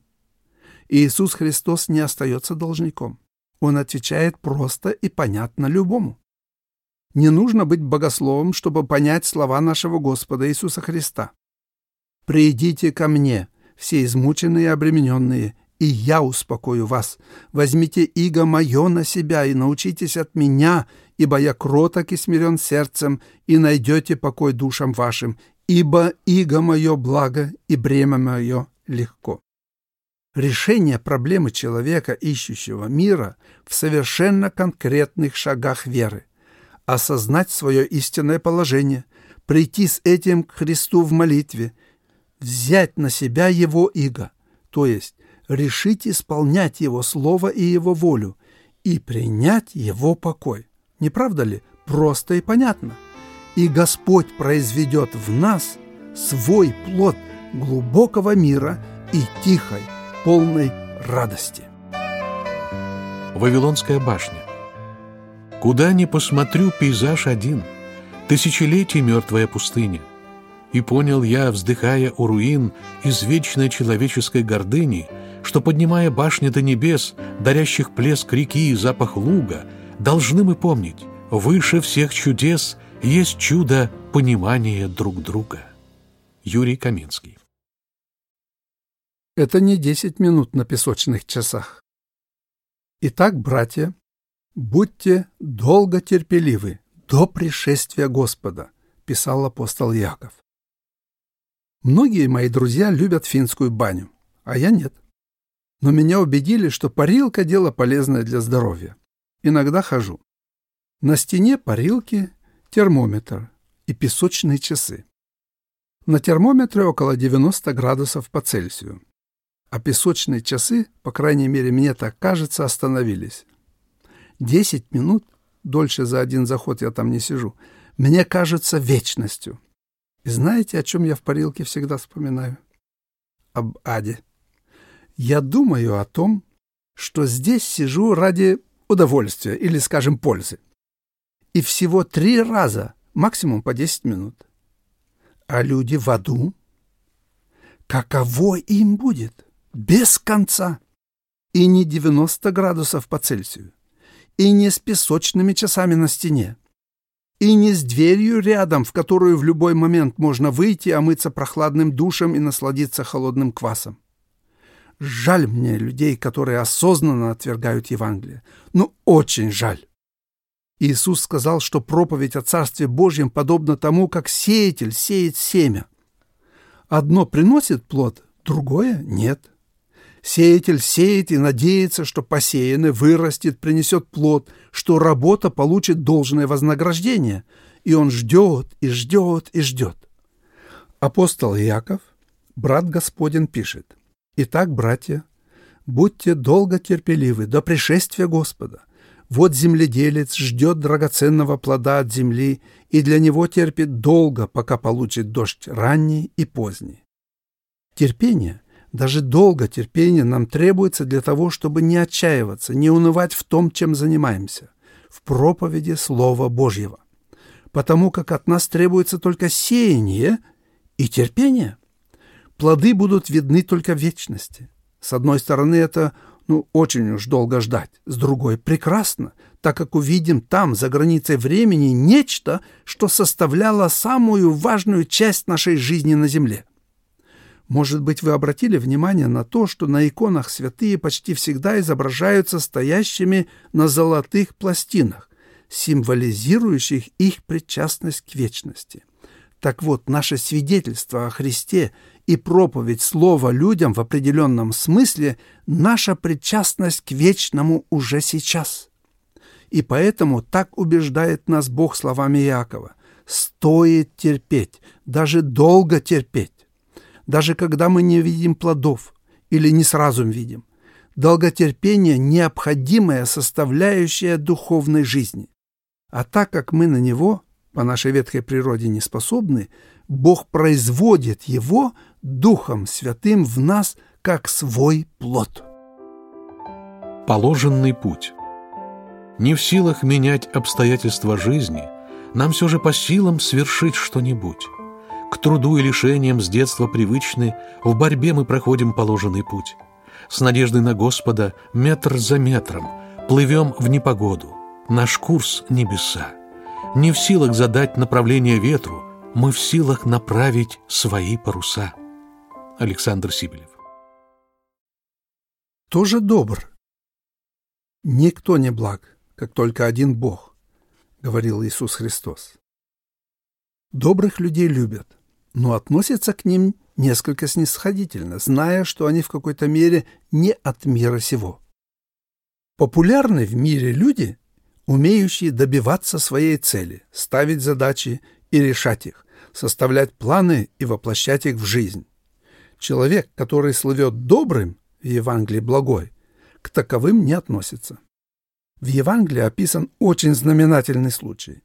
Иисус Христос не остается должником. Он отвечает просто и понятно любому. Не нужно быть богословом, чтобы понять слова нашего Господа Иисуса Христа. «Придите ко мне, все измученные и обремененные, и я успокою вас. Возьмите иго мое на себя и научитесь от меня, ибо я кроток и смирен сердцем, и найдете покой душам вашим, ибо иго мое благо и бремя мое легко. Решение проблемы человека, ищущего мира, в совершенно конкретных шагах веры. Осознать свое истинное положение, прийти с этим к Христу в молитве, взять на себя Его иго, то есть решить исполнять Его Слово и Его волю, и принять Его покой. Не правда ли? Просто и понятно. и Господь произведет в нас свой плод глубокого мира и тихой, полной радости. Вавилонская башня. Куда ни посмотрю, пейзаж один. Тысячелетий мертвая пустыня. И понял я, вздыхая у руин из вечной человеческой гордыни, что, поднимая башни до небес, дарящих плеск реки и запах луга, должны мы помнить, выше всех чудес есть чудо понимания друг друга. Юрий Каминский Это не десять минут на песочных часах. Итак, братья, будьте долго терпеливы до пришествия Господа, писал апостол Яков. Многие мои друзья любят финскую баню, а я нет. Но меня убедили, что парилка – дело полезное для здоровья. Иногда хожу. На стене парилки термометр и песочные часы. На термометре около 90 градусов по Цельсию. А песочные часы, по крайней мере, мне так кажется, остановились. 10 минут, дольше за один заход я там не сижу, мне кажется вечностью. И знаете, о чем я в парилке всегда вспоминаю? Об аде. Я думаю о том, что здесь сижу ради удовольствия или, скажем, пользы. И всего три раза, максимум по 10 минут. А люди в аду? Каково им будет? Без конца. И не 90 градусов по Цельсию. И не с песочными часами на стене и не с дверью рядом, в которую в любой момент можно выйти, омыться прохладным душем и насладиться холодным квасом. Жаль мне людей, которые осознанно отвергают Евангелие. Ну, очень жаль. Иисус сказал, что проповедь о Царстве Божьем подобна тому, как сеятель сеет семя. Одно приносит плод, другое — нет. Сеятель сеет и надеется, что посеянное вырастет, принесет плод, что работа получит должное вознаграждение. И он ждет, и ждет, и ждет. Апостол Яков, брат Господень, пишет. «Итак, братья, будьте долго терпеливы до пришествия Господа. Вот земледелец ждет драгоценного плода от земли и для него терпит долго, пока получит дождь ранний и поздний. Терпение даже долго терпение нам требуется для того, чтобы не отчаиваться, не унывать в том, чем занимаемся, в проповеди Слова Божьего. Потому как от нас требуется только сеяние и терпение. Плоды будут видны только в вечности. С одной стороны, это ну, очень уж долго ждать. С другой, прекрасно, так как увидим там, за границей времени, нечто, что составляло самую важную часть нашей жизни на земле – может быть, вы обратили внимание на то, что на иконах святые почти всегда изображаются стоящими на золотых пластинах, символизирующих их причастность к вечности. Так вот, наше свидетельство о Христе и проповедь Слова людям в определенном смысле – наша причастность к вечному уже сейчас. И поэтому так убеждает нас Бог словами Иакова – стоит терпеть, даже долго терпеть даже когда мы не видим плодов или не сразу видим. Долготерпение – необходимая составляющая духовной жизни. А так как мы на него, по нашей ветхой природе, не способны, Бог производит его Духом Святым в нас как свой плод. Положенный путь. Не в силах менять обстоятельства жизни, нам все же по силам свершить что-нибудь. К труду и лишениям с детства привычны, в борьбе мы проходим положенный путь. С надеждой на Господа, метр за метром, плывем в непогоду. Наш курс — небеса. Не в силах задать направление ветру, мы в силах направить свои паруса. Александр Сибелев. Тоже добр. Никто не благ, как только один Бог, говорил Иисус Христос. Добрых людей любят — но относится к ним несколько снисходительно, зная, что они в какой-то мере не от мира сего. Популярны в мире люди, умеющие добиваться своей цели, ставить задачи и решать их, составлять планы и воплощать их в жизнь. Человек, который слывет добрым в Евангелии благой, к таковым не относится. В Евангелии описан очень знаменательный случай.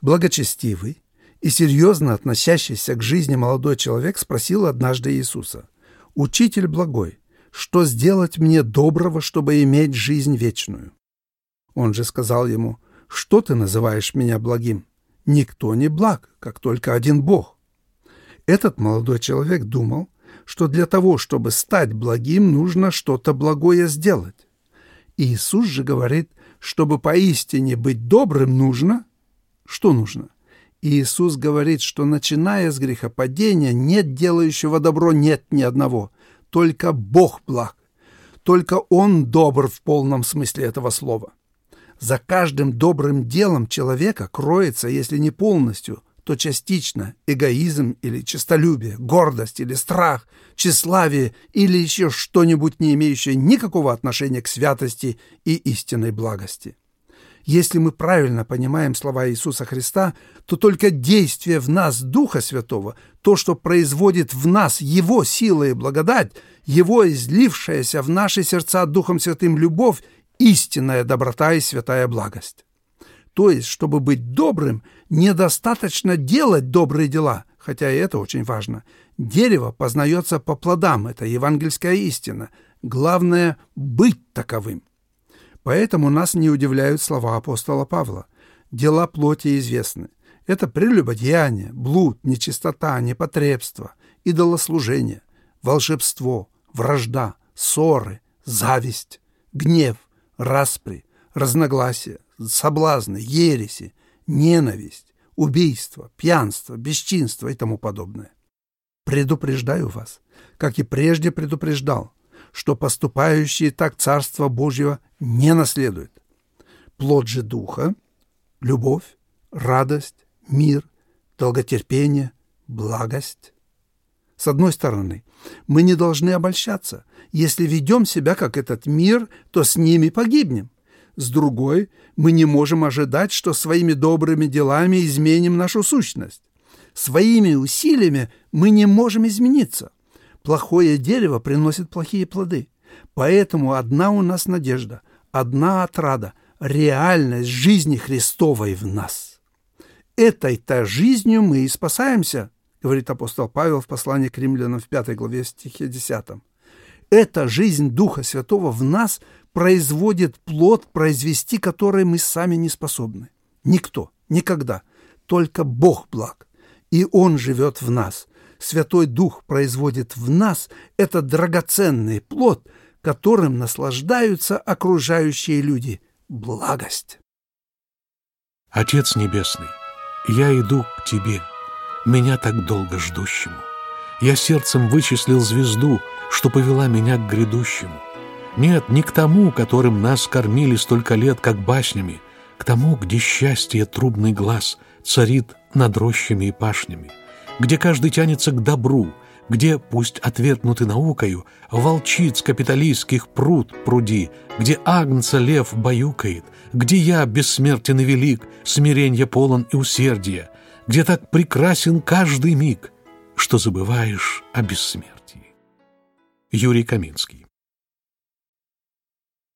Благочестивый, И серьезно относящийся к жизни молодой человек спросил однажды Иисуса, «Учитель благой, что сделать мне доброго, чтобы иметь жизнь вечную?» Он же сказал ему, «Что ты называешь меня благим? Никто не благ, как только один Бог». Этот молодой человек думал, что для того, чтобы стать благим, нужно что-то благое сделать. Иисус же говорит, чтобы поистине быть добрым, нужно... Что нужно? Иисус говорит, что начиная с грехопадения нет делающего добро, нет ни одного. Только Бог благ. Только Он добр в полном смысле этого слова. За каждым добрым делом человека кроется, если не полностью, то частично эгоизм или честолюбие, гордость или страх, тщеславие или еще что-нибудь, не имеющее никакого отношения к святости и истинной благости. Если мы правильно понимаем слова Иисуса Христа, то только действие в нас Духа Святого, то, что производит в нас Его сила и благодать, Его излившаяся в наши сердца Духом Святым любовь, истинная доброта и святая благость. То есть, чтобы быть добрым, недостаточно делать добрые дела, хотя и это очень важно. Дерево познается по плодам, это евангельская истина. Главное – быть таковым. Поэтому нас не удивляют слова апостола Павла. Дела плоти известны. Это прелюбодеяние, блуд, нечистота, непотребство, идолослужение, волшебство, вражда, ссоры, зависть, гнев, распри, разногласия, соблазны, ереси, ненависть, убийство, пьянство, бесчинство и тому подобное. Предупреждаю вас, как и прежде предупреждал, что поступающие так Царство Божьего не наследуют. Плод же Духа – любовь, радость, мир, долготерпение, благость. С одной стороны, мы не должны обольщаться. Если ведем себя, как этот мир, то с ними погибнем. С другой, мы не можем ожидать, что своими добрыми делами изменим нашу сущность. Своими усилиями мы не можем измениться. Плохое дерево приносит плохие плоды. Поэтому одна у нас надежда, одна отрада – реальность жизни Христовой в нас. Этой-то жизнью мы и спасаемся, говорит апостол Павел в послании к римлянам в 5 главе стихе 10. Эта жизнь Духа Святого в нас производит плод, произвести который мы сами не способны. Никто, никогда. Только Бог благ. И Он живет в нас. Святой Дух производит в нас этот драгоценный плод, которым наслаждаются окружающие люди. Благость. Отец Небесный, я иду к Тебе, меня так долго ждущему. Я сердцем вычислил звезду, что повела меня к грядущему. Нет, не к тому, которым нас кормили столько лет, как баснями, к тому, где счастье трубный глаз царит над рощами и пашнями, где каждый тянется к добру, где, пусть отвергнуты наукою, волчиц капиталистских пруд пруди, где агнца лев баюкает, где я бессмертен и велик, смиренье полон и усердия, где так прекрасен каждый миг, что забываешь о бессмертии. Юрий Каминский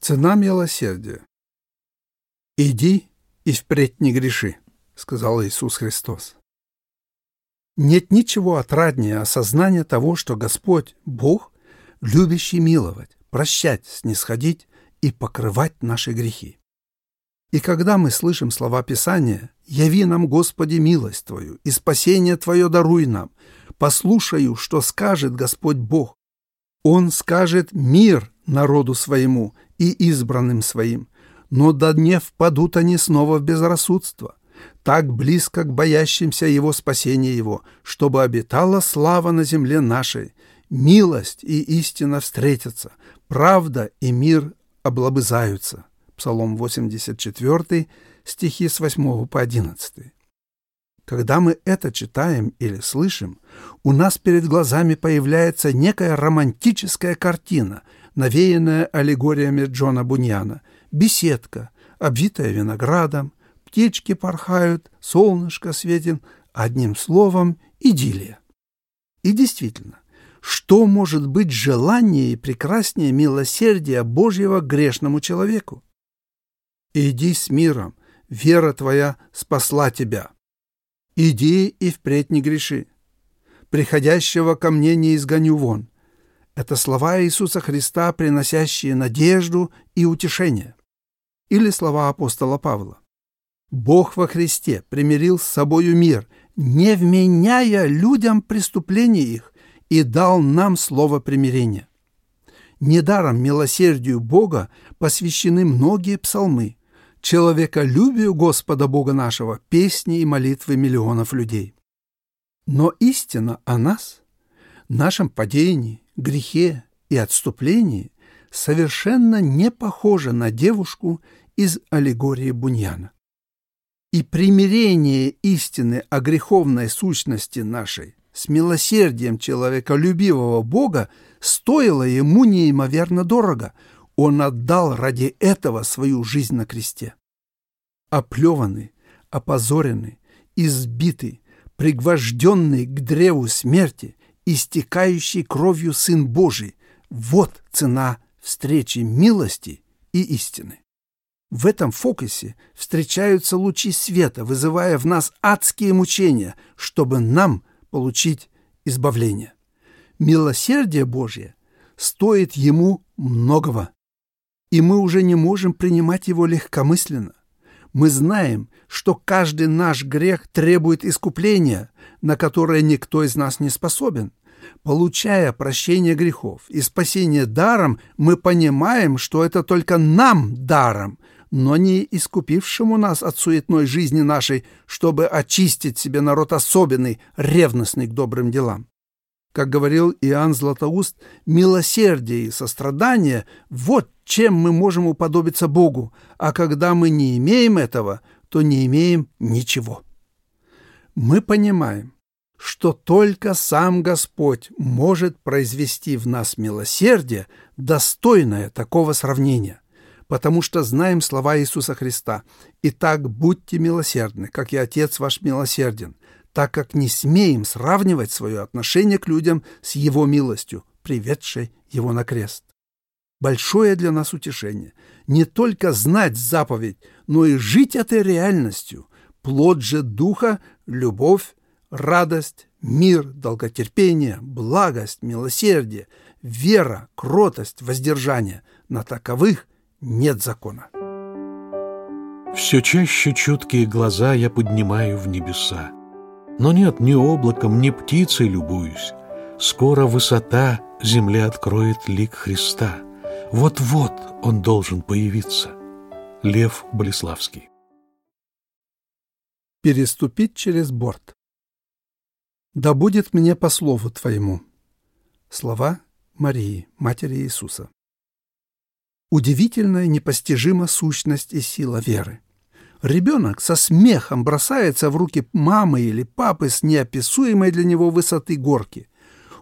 Цена милосердия. «Иди и впредь не греши», — сказал Иисус Христос. Нет ничего отраднее осознания того, что Господь — Бог, любящий миловать, прощать, снисходить и покрывать наши грехи. И когда мы слышим слова Писания «Яви нам, Господи, милость Твою, и спасение Твое даруй нам», послушаю, что скажет Господь Бог. Он скажет мир народу своему и избранным своим, но до дне впадут они снова в безрассудство, так близко к боящимся его спасения его, чтобы обитала слава на земле нашей, милость и истина встретятся, правда и мир облобызаются. Псалом 84, стихи с 8 по 11. Когда мы это читаем или слышим, у нас перед глазами появляется некая романтическая картина – навеянная аллегориями Джона Буньяна. Беседка, обвитая виноградом, птички порхают, солнышко светит, одним словом, идиллия. И действительно, что может быть желание и прекраснее милосердия Божьего грешному человеку? «Иди с миром, вера твоя спасла тебя». Иди и впредь не греши. Приходящего ко мне не изгоню вон. Это слова Иисуса Христа, приносящие надежду и утешение. Или слова апостола Павла. Бог во Христе примирил с собою мир, не вменяя людям преступления их, и дал нам слово примирения. Недаром милосердию Бога посвящены многие псалмы, человеколюбию Господа Бога нашего, песни и молитвы миллионов людей. Но истина о нас, нашем падении, грехе и отступлении совершенно не похожа на девушку из аллегории Буньяна. И примирение истины о греховной сущности нашей с милосердием человеколюбивого Бога стоило ему неимоверно дорого. Он отдал ради этого свою жизнь на кресте. Оплеванный, опозоренный, избитый, пригвожденный к древу смерти, истекающий кровью Сын Божий – вот цена встречи милости и истины. В этом фокусе встречаются лучи света, вызывая в нас адские мучения, чтобы нам получить избавление. Милосердие Божье стоит ему многого, и мы уже не можем принимать его легкомысленно. Мы знаем, что каждый наш грех требует искупления, на которое никто из нас не способен. Получая прощение грехов и спасение даром, мы понимаем, что это только нам даром, но не искупившему нас от суетной жизни нашей, чтобы очистить себе народ особенный, ревностный к добрым делам. Как говорил Иоанн Златоуст, милосердие и сострадание – вот чем мы можем уподобиться Богу, а когда мы не имеем этого, то не имеем ничего. Мы понимаем, что только сам Господь может произвести в нас милосердие, достойное такого сравнения потому что знаем слова Иисуса Христа. «Итак, будьте милосердны, как и Отец ваш милосерден, так как не смеем сравнивать свое отношение к людям с Его милостью, приведшей Его на крест». Большое для нас утешение не только знать заповедь, но и жить этой реальностью. Плод же Духа – любовь, радость, мир, долготерпение, благость, милосердие, вера, кротость, воздержание. На таковых нет закона. Все чаще чуткие глаза я поднимаю в небеса. Но нет, ни облаком, ни птицей любуюсь. Скоро высота земли откроет лик Христа. Вот-вот он должен появиться. Лев Болеславский. Переступить через борт. Да будет мне по слову Твоему. Слова Марии, Матери Иисуса. Удивительная, непостижима сущность и сила веры. Ребенок со смехом бросается в руки мамы или папы с неописуемой для него высоты горки.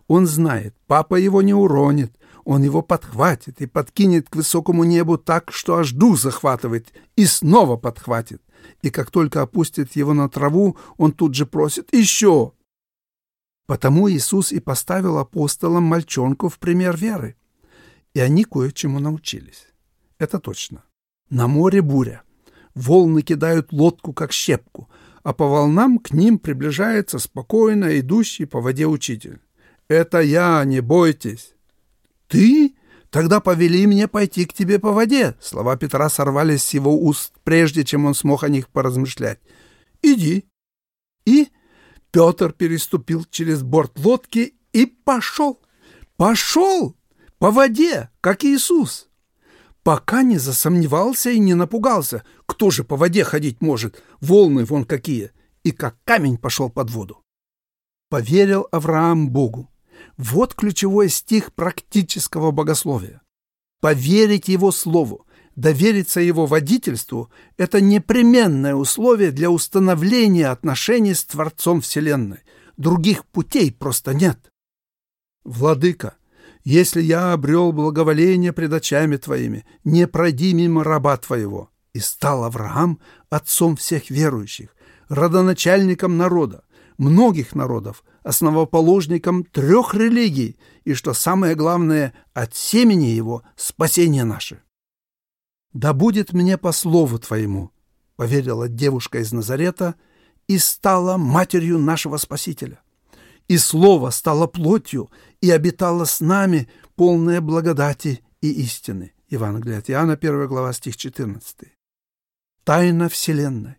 Он знает, папа его не уронит, он его подхватит и подкинет к высокому небу так, что аж дух захватывает, и снова подхватит. И как только опустит его на траву, он тут же просит «Еще!». Потому Иисус и поставил апостолам мальчонку в пример веры и они кое-чему научились. Это точно. На море буря. Волны кидают лодку, как щепку, а по волнам к ним приближается спокойно идущий по воде учитель. «Это я, не бойтесь!» «Ты? Тогда повели мне пойти к тебе по воде!» Слова Петра сорвались с его уст, прежде чем он смог о них поразмышлять. «Иди!» И Петр переступил через борт лодки и пошел. Пошел! По воде, как Иисус. Пока не засомневался и не напугался. Кто же по воде ходить может? Волны вон какие. И как камень пошел под воду. Поверил Авраам Богу. Вот ключевой стих практического богословия. Поверить Его Слову, довериться Его водительству – это непременное условие для установления отношений с Творцом Вселенной. Других путей просто нет. Владыка, если я обрел благоволение пред очами твоими, не пройди мимо раба твоего». И стал Авраам отцом всех верующих, родоначальником народа, многих народов, основоположником трех религий, и, что самое главное, от семени его спасение наше. «Да будет мне по слову твоему», — поверила девушка из Назарета, и стала матерью нашего Спасителя. И Слово стало плотью и обитало с нами, полное благодати и истины. Евангелие от Иоанна, 1 глава, стих 14. Тайна Вселенной,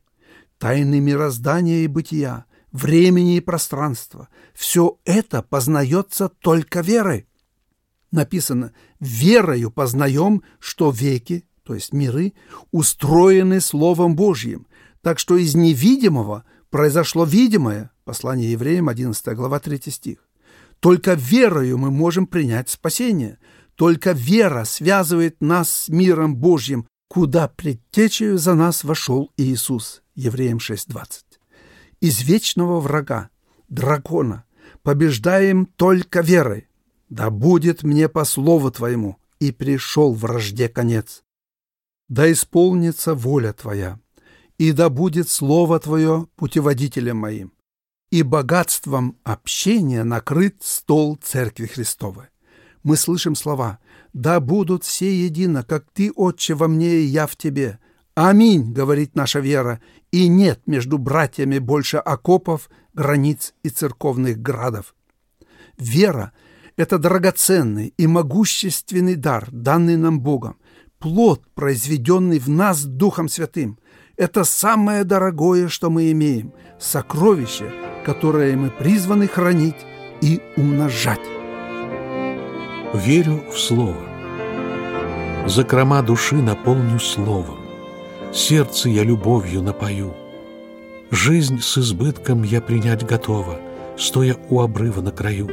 тайны мироздания и бытия, времени и пространства – все это познается только верой. Написано «верою познаем, что веки, то есть миры, устроены Словом Божьим, так что из невидимого произошло видимое». Послание евреям, 11 глава, 3 стих. Только верою мы можем принять спасение. Только вера связывает нас с миром Божьим, куда предтечею за нас вошел Иисус. Евреям 6.20. Из вечного врага, дракона, побеждаем только верой. Да будет мне по слову Твоему, и пришел вражде конец. Да исполнится воля Твоя, и да будет Слово Твое путеводителем моим, и богатством общения накрыт стол Церкви Христовой. Мы слышим слова «Да будут все едино, как Ты, Отче, во мне и я в Тебе». «Аминь», — говорит наша вера, и нет между братьями больше окопов, границ и церковных градов. Вера — это драгоценный и могущественный дар, данный нам Богом, плод, произведенный в нас Духом Святым. Это самое дорогое, что мы имеем, сокровище, которое мы призваны хранить и умножать. Верю в Слово. Закрома души наполню Словом. Сердце я любовью напою. Жизнь с избытком я принять готова, Стоя у обрыва на краю.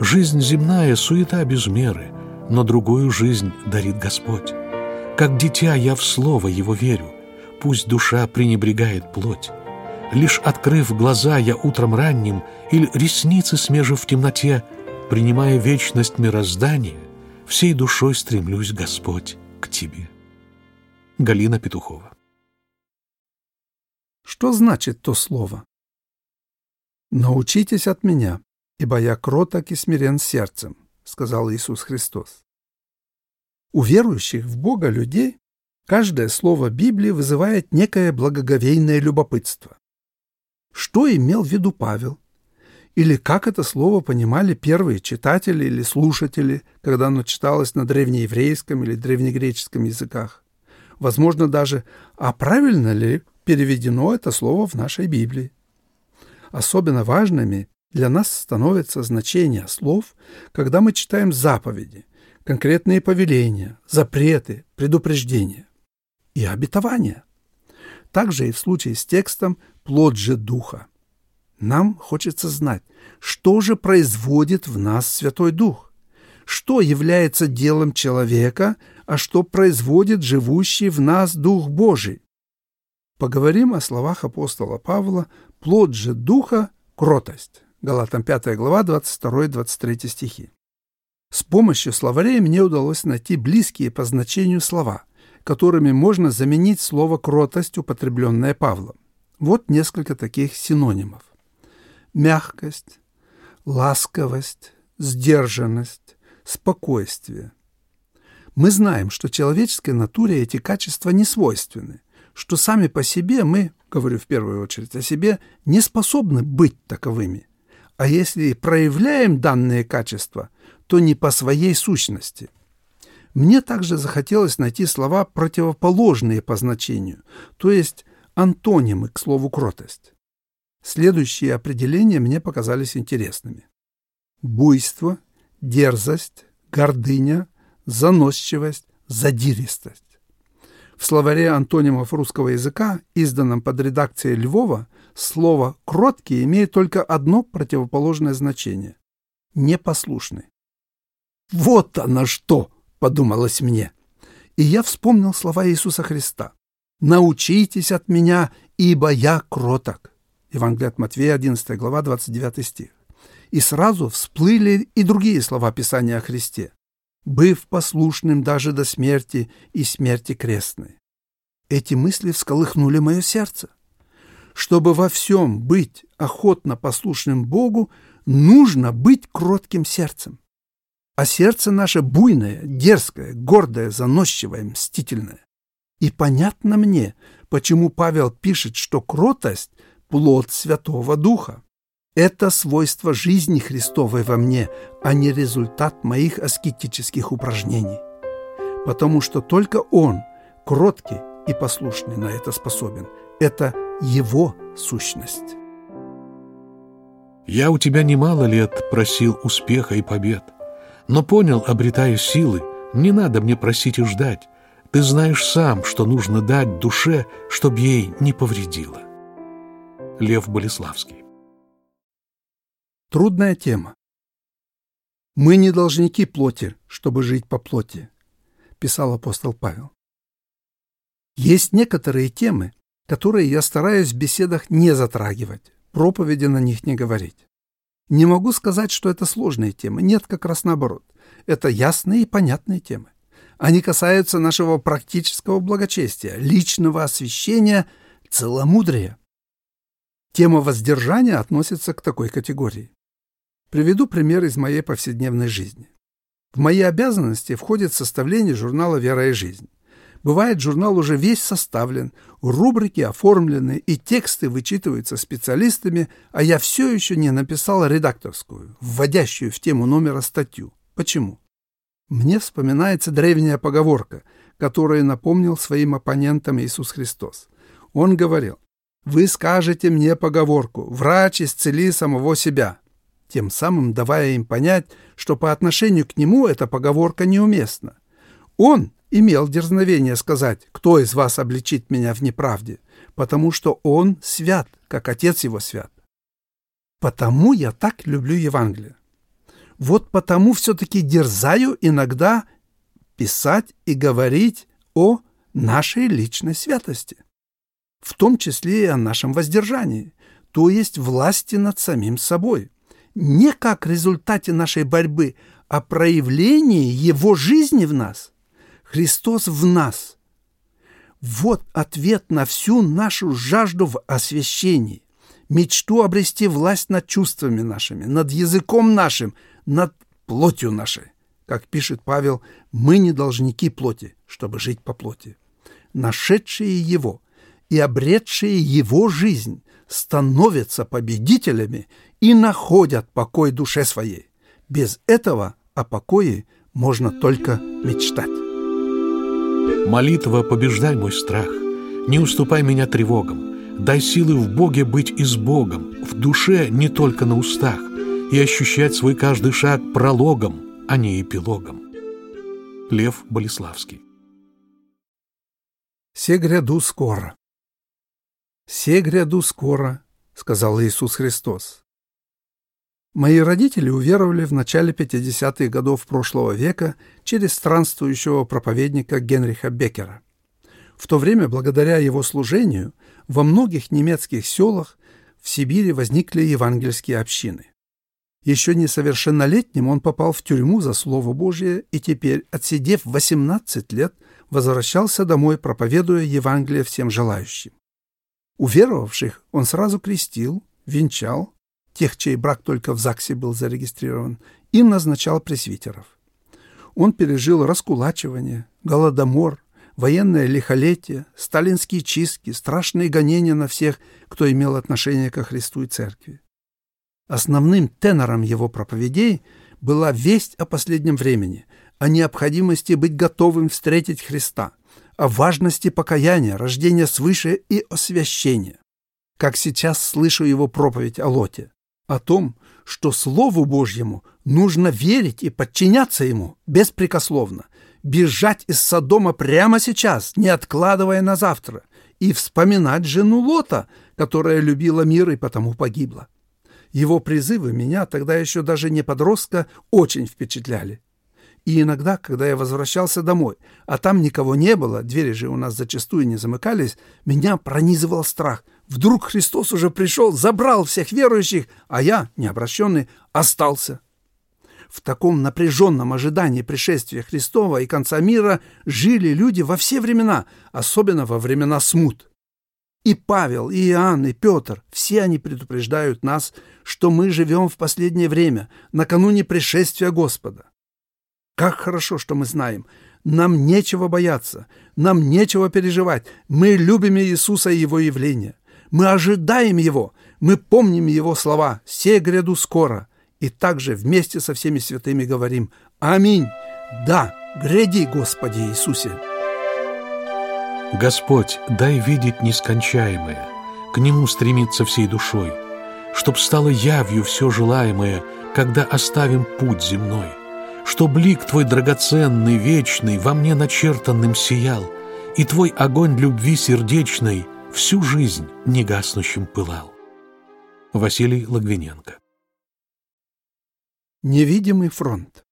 Жизнь земная — суета без меры, Но другую жизнь дарит Господь. Как дитя я в слово его верю, Пусть душа пренебрегает плоть. Лишь открыв глаза я утром ранним Или ресницы смежив в темноте, Принимая вечность мироздания, Всей душой стремлюсь, Господь, к Тебе. Галина Петухова. Что значит то слово? «Научитесь от меня, ибо я кроток и смирен сердцем», — сказал Иисус Христос. У верующих в Бога людей каждое слово Библии вызывает некое благоговейное любопытство. Что имел в виду Павел? Или как это слово понимали первые читатели или слушатели, когда оно читалось на древнееврейском или древнегреческом языках? возможно даже, а правильно ли переведено это слово в нашей Библии. Особенно важными для нас становятся значения слов, когда мы читаем заповеди, конкретные повеления, запреты, предупреждения и обетования. Также и в случае с текстом «плод же духа». Нам хочется знать, что же производит в нас Святой Дух, что является делом человека, а что производит живущий в нас Дух Божий. Поговорим о словах апостола Павла «плод же Духа – кротость». Галатам 5 глава 22-23 стихи. С помощью словарей мне удалось найти близкие по значению слова, которыми можно заменить слово «кротость», употребленное Павлом. Вот несколько таких синонимов. Мягкость, ласковость, сдержанность, спокойствие, мы знаем, что человеческой натуре эти качества не свойственны, что сами по себе мы, говорю в первую очередь о себе, не способны быть таковыми. А если проявляем данные качества, то не по своей сущности. Мне также захотелось найти слова, противоположные по значению, то есть антонимы к слову «кротость». Следующие определения мне показались интересными. Буйство, дерзость, гордыня – заносчивость, задиристость. В словаре антонимов русского языка, изданном под редакцией Львова, слово «кроткий» имеет только одно противоположное значение – непослушный. «Вот оно что!» – подумалось мне. И я вспомнил слова Иисуса Христа. «Научитесь от меня, ибо я кроток». Евангелие от Матвея, 11 глава, 29 стих. И сразу всплыли и другие слова Писания о Христе быв послушным даже до смерти и смерти крестной. Эти мысли всколыхнули мое сердце. Чтобы во всем быть охотно послушным Богу, нужно быть кротким сердцем. А сердце наше буйное, дерзкое, гордое, заносчивое, мстительное. И понятно мне, почему Павел пишет, что кротость плод Святого Духа. Это свойство жизни Христовой во мне, а не результат моих аскетических упражнений. Потому что только Он, кроткий и послушный, на это способен. Это Его сущность. Я у тебя немало лет просил успеха и побед, но понял, обретая силы, не надо мне просить и ждать. Ты знаешь сам, что нужно дать душе, чтобы ей не повредило. Лев Болеславский Трудная тема. «Мы не должники плоти, чтобы жить по плоти», – писал апостол Павел. Есть некоторые темы, которые я стараюсь в беседах не затрагивать, проповеди на них не говорить. Не могу сказать, что это сложные темы. Нет, как раз наоборот. Это ясные и понятные темы. Они касаются нашего практического благочестия, личного освящения, целомудрия. Тема воздержания относится к такой категории. Приведу пример из моей повседневной жизни. В мои обязанности входит составление журнала «Вера и жизнь». Бывает, журнал уже весь составлен, рубрики оформлены и тексты вычитываются специалистами, а я все еще не написал редакторскую, вводящую в тему номера статью. Почему? Мне вспоминается древняя поговорка, которую напомнил своим оппонентам Иисус Христос. Он говорил, «Вы скажете мне поговорку, врач исцели самого себя, тем самым давая им понять, что по отношению к нему эта поговорка неуместна. Он имел дерзновение сказать, кто из вас обличит меня в неправде, потому что он свят, как отец его свят. Потому я так люблю Евангелие. Вот потому все-таки дерзаю иногда писать и говорить о нашей личной святости, в том числе и о нашем воздержании, то есть власти над самим собой – не как результате нашей борьбы, а проявлении Его жизни в нас. Христос в нас. Вот ответ на всю нашу жажду в освящении, мечту обрести власть над чувствами нашими, над языком нашим, над плотью нашей. Как пишет Павел, мы не должники плоти, чтобы жить по плоти. Нашедшие Его и обретшие Его жизнь становятся победителями и находят покой душе своей. Без этого о покое можно только мечтать. Молитва «Побеждай мой страх», не уступай меня тревогам, дай силы в Боге быть и с Богом, в душе не только на устах, и ощущать свой каждый шаг прологом, а не эпилогом. Лев Болеславский «Се гряду скоро». «Се гряду скоро», — сказал Иисус Христос. Мои родители уверовали в начале 50-х годов прошлого века через странствующего проповедника Генриха Беккера. В то время, благодаря его служению, во многих немецких селах в Сибири возникли евангельские общины. Еще несовершеннолетним он попал в тюрьму за Слово Божье и теперь, отсидев 18 лет, возвращался домой, проповедуя Евангелие всем желающим. Уверовавших он сразу крестил, венчал, тех, чей брак только в ЗАГСе был зарегистрирован, и назначал пресвитеров. Он пережил раскулачивание, голодомор, военное лихолетие, сталинские чистки, страшные гонения на всех, кто имел отношение ко Христу и Церкви. Основным тенором его проповедей была весть о последнем времени, о необходимости быть готовым встретить Христа, о важности покаяния, рождения свыше и освящения. Как сейчас слышу его проповедь о Лоте о том, что Слову Божьему нужно верить и подчиняться Ему беспрекословно, бежать из Содома прямо сейчас, не откладывая на завтра, и вспоминать жену Лота, которая любила мир и потому погибла. Его призывы меня, тогда еще даже не подростка, очень впечатляли. И иногда, когда я возвращался домой, а там никого не было, двери же у нас зачастую не замыкались, меня пронизывал страх – Вдруг Христос уже пришел, забрал всех верующих, а я, необращенный, остался. В таком напряженном ожидании пришествия Христова и конца мира жили люди во все времена, особенно во времена смут. И Павел, и Иоанн, и Петр, все они предупреждают нас, что мы живем в последнее время, накануне пришествия Господа. Как хорошо, что мы знаем, нам нечего бояться, нам нечего переживать, мы любим Иисуса и Его явление – Мы ожидаем Его, мы помним Его слова «Се гряду скоро», и также вместе со всеми святыми говорим «Аминь! Да, гряди, Господи Иисусе!» Господь, дай видеть нескончаемое, к Нему стремиться всей душой, чтоб стало явью все желаемое, когда оставим путь земной, чтоб лик Твой драгоценный, вечный, во мне начертанным сиял, и Твой огонь любви сердечной всю жизнь негаснущим пылал. Василий Логвиненко Невидимый фронт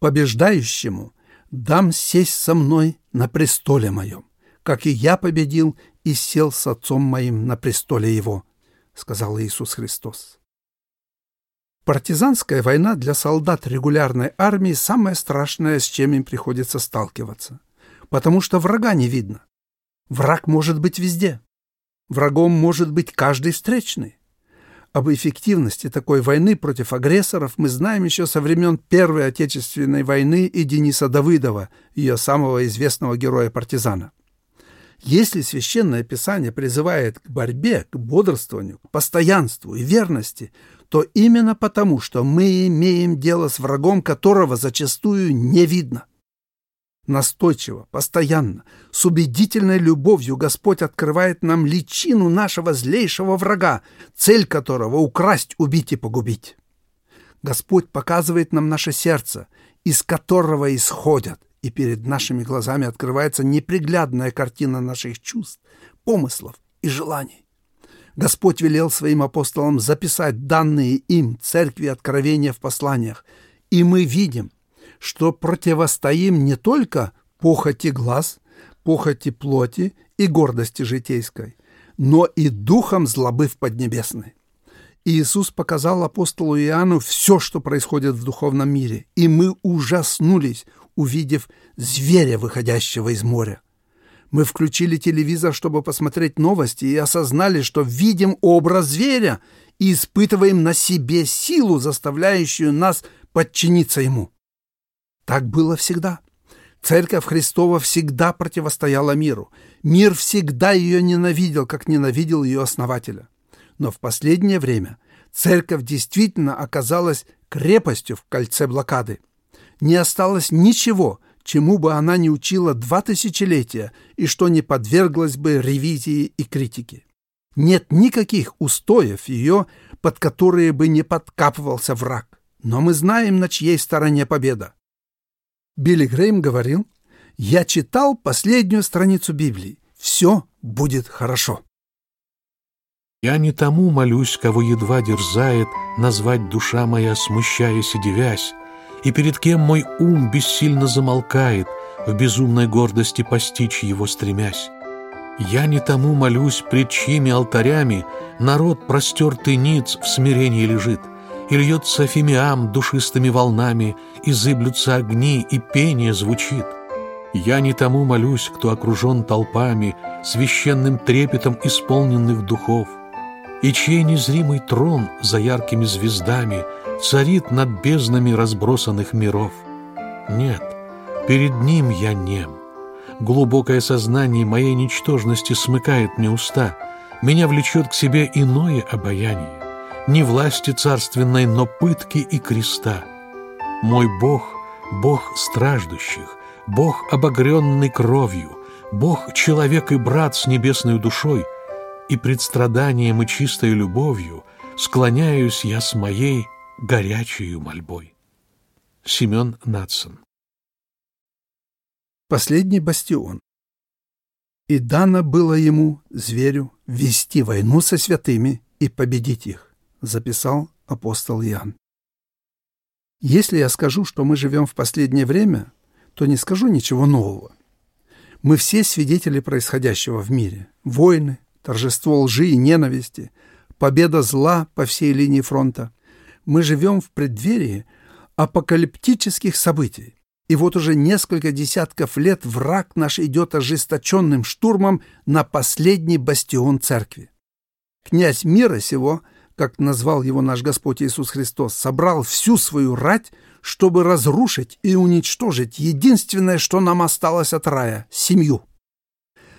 Побеждающему дам сесть со мной на престоле моем, как и я победил и сел с отцом моим на престоле его, сказал Иисус Христос. Партизанская война для солдат регулярной армии самое страшное, с чем им приходится сталкиваться, потому что врага не видно. Враг может быть везде. Врагом может быть каждый встречный. Об эффективности такой войны против агрессоров мы знаем еще со времен Первой Отечественной войны и Дениса Давыдова, ее самого известного героя-партизана. Если Священное Писание призывает к борьбе, к бодрствованию, к постоянству и верности, то именно потому, что мы имеем дело с врагом, которого зачастую не видно – Настойчиво, постоянно, с убедительной любовью Господь открывает нам личину нашего злейшего врага, цель которого — украсть, убить и погубить. Господь показывает нам наше сердце, из которого исходят, и перед нашими глазами открывается неприглядная картина наших чувств, помыслов и желаний. Господь велел своим апостолам записать данные им церкви откровения в посланиях, и мы видим, что противостоим не только похоти глаз, похоти плоти и гордости житейской, но и духом злобы в Поднебесной. Иисус показал апостолу Иоанну все, что происходит в духовном мире, и мы ужаснулись, увидев зверя, выходящего из моря. Мы включили телевизор, чтобы посмотреть новости, и осознали, что видим образ зверя и испытываем на себе силу, заставляющую нас подчиниться ему. Так было всегда. Церковь Христова всегда противостояла миру. Мир всегда ее ненавидел, как ненавидел ее основателя. Но в последнее время церковь действительно оказалась крепостью в кольце блокады. Не осталось ничего, чему бы она не учила два тысячелетия и что не подверглось бы ревизии и критике. Нет никаких устоев ее, под которые бы не подкапывался враг. Но мы знаем, на чьей стороне победа. Билли Грейм говорил, «Я читал последнюю страницу Библии. Все будет хорошо». Я не тому молюсь, кого едва дерзает назвать душа моя, смущаясь и девясь, и перед кем мой ум бессильно замолкает, в безумной гордости постичь его стремясь. Я не тому молюсь, пред чьими алтарями народ простертый ниц в смирении лежит — и льется фимиам душистыми волнами, и зыблются огни, и пение звучит. Я не тому молюсь, кто окружен толпами, священным трепетом исполненных духов, и чей незримый трон за яркими звездами царит над безднами разбросанных миров. Нет, перед ним я нем. Глубокое сознание моей ничтожности смыкает мне уста, меня влечет к себе иное обаяние не власти царственной, но пытки и креста. Мой Бог — Бог страждущих, Бог, обогренный кровью, Бог — человек и брат с небесной душой, и пред страданием и чистой любовью склоняюсь я с моей горячей мольбой. Семен Натсон Последний бастион. И дано было ему, зверю, вести войну со святыми и победить их записал апостол Иоанн. Если я скажу, что мы живем в последнее время, то не скажу ничего нового. Мы все свидетели происходящего в мире. Войны, торжество лжи и ненависти, победа зла по всей линии фронта. Мы живем в преддверии апокалиптических событий. И вот уже несколько десятков лет враг наш идет ожесточенным штурмом на последний бастион церкви. Князь мира сего – как назвал его наш Господь Иисус Христос, собрал всю свою рать, чтобы разрушить и уничтожить единственное, что нам осталось от рая – семью.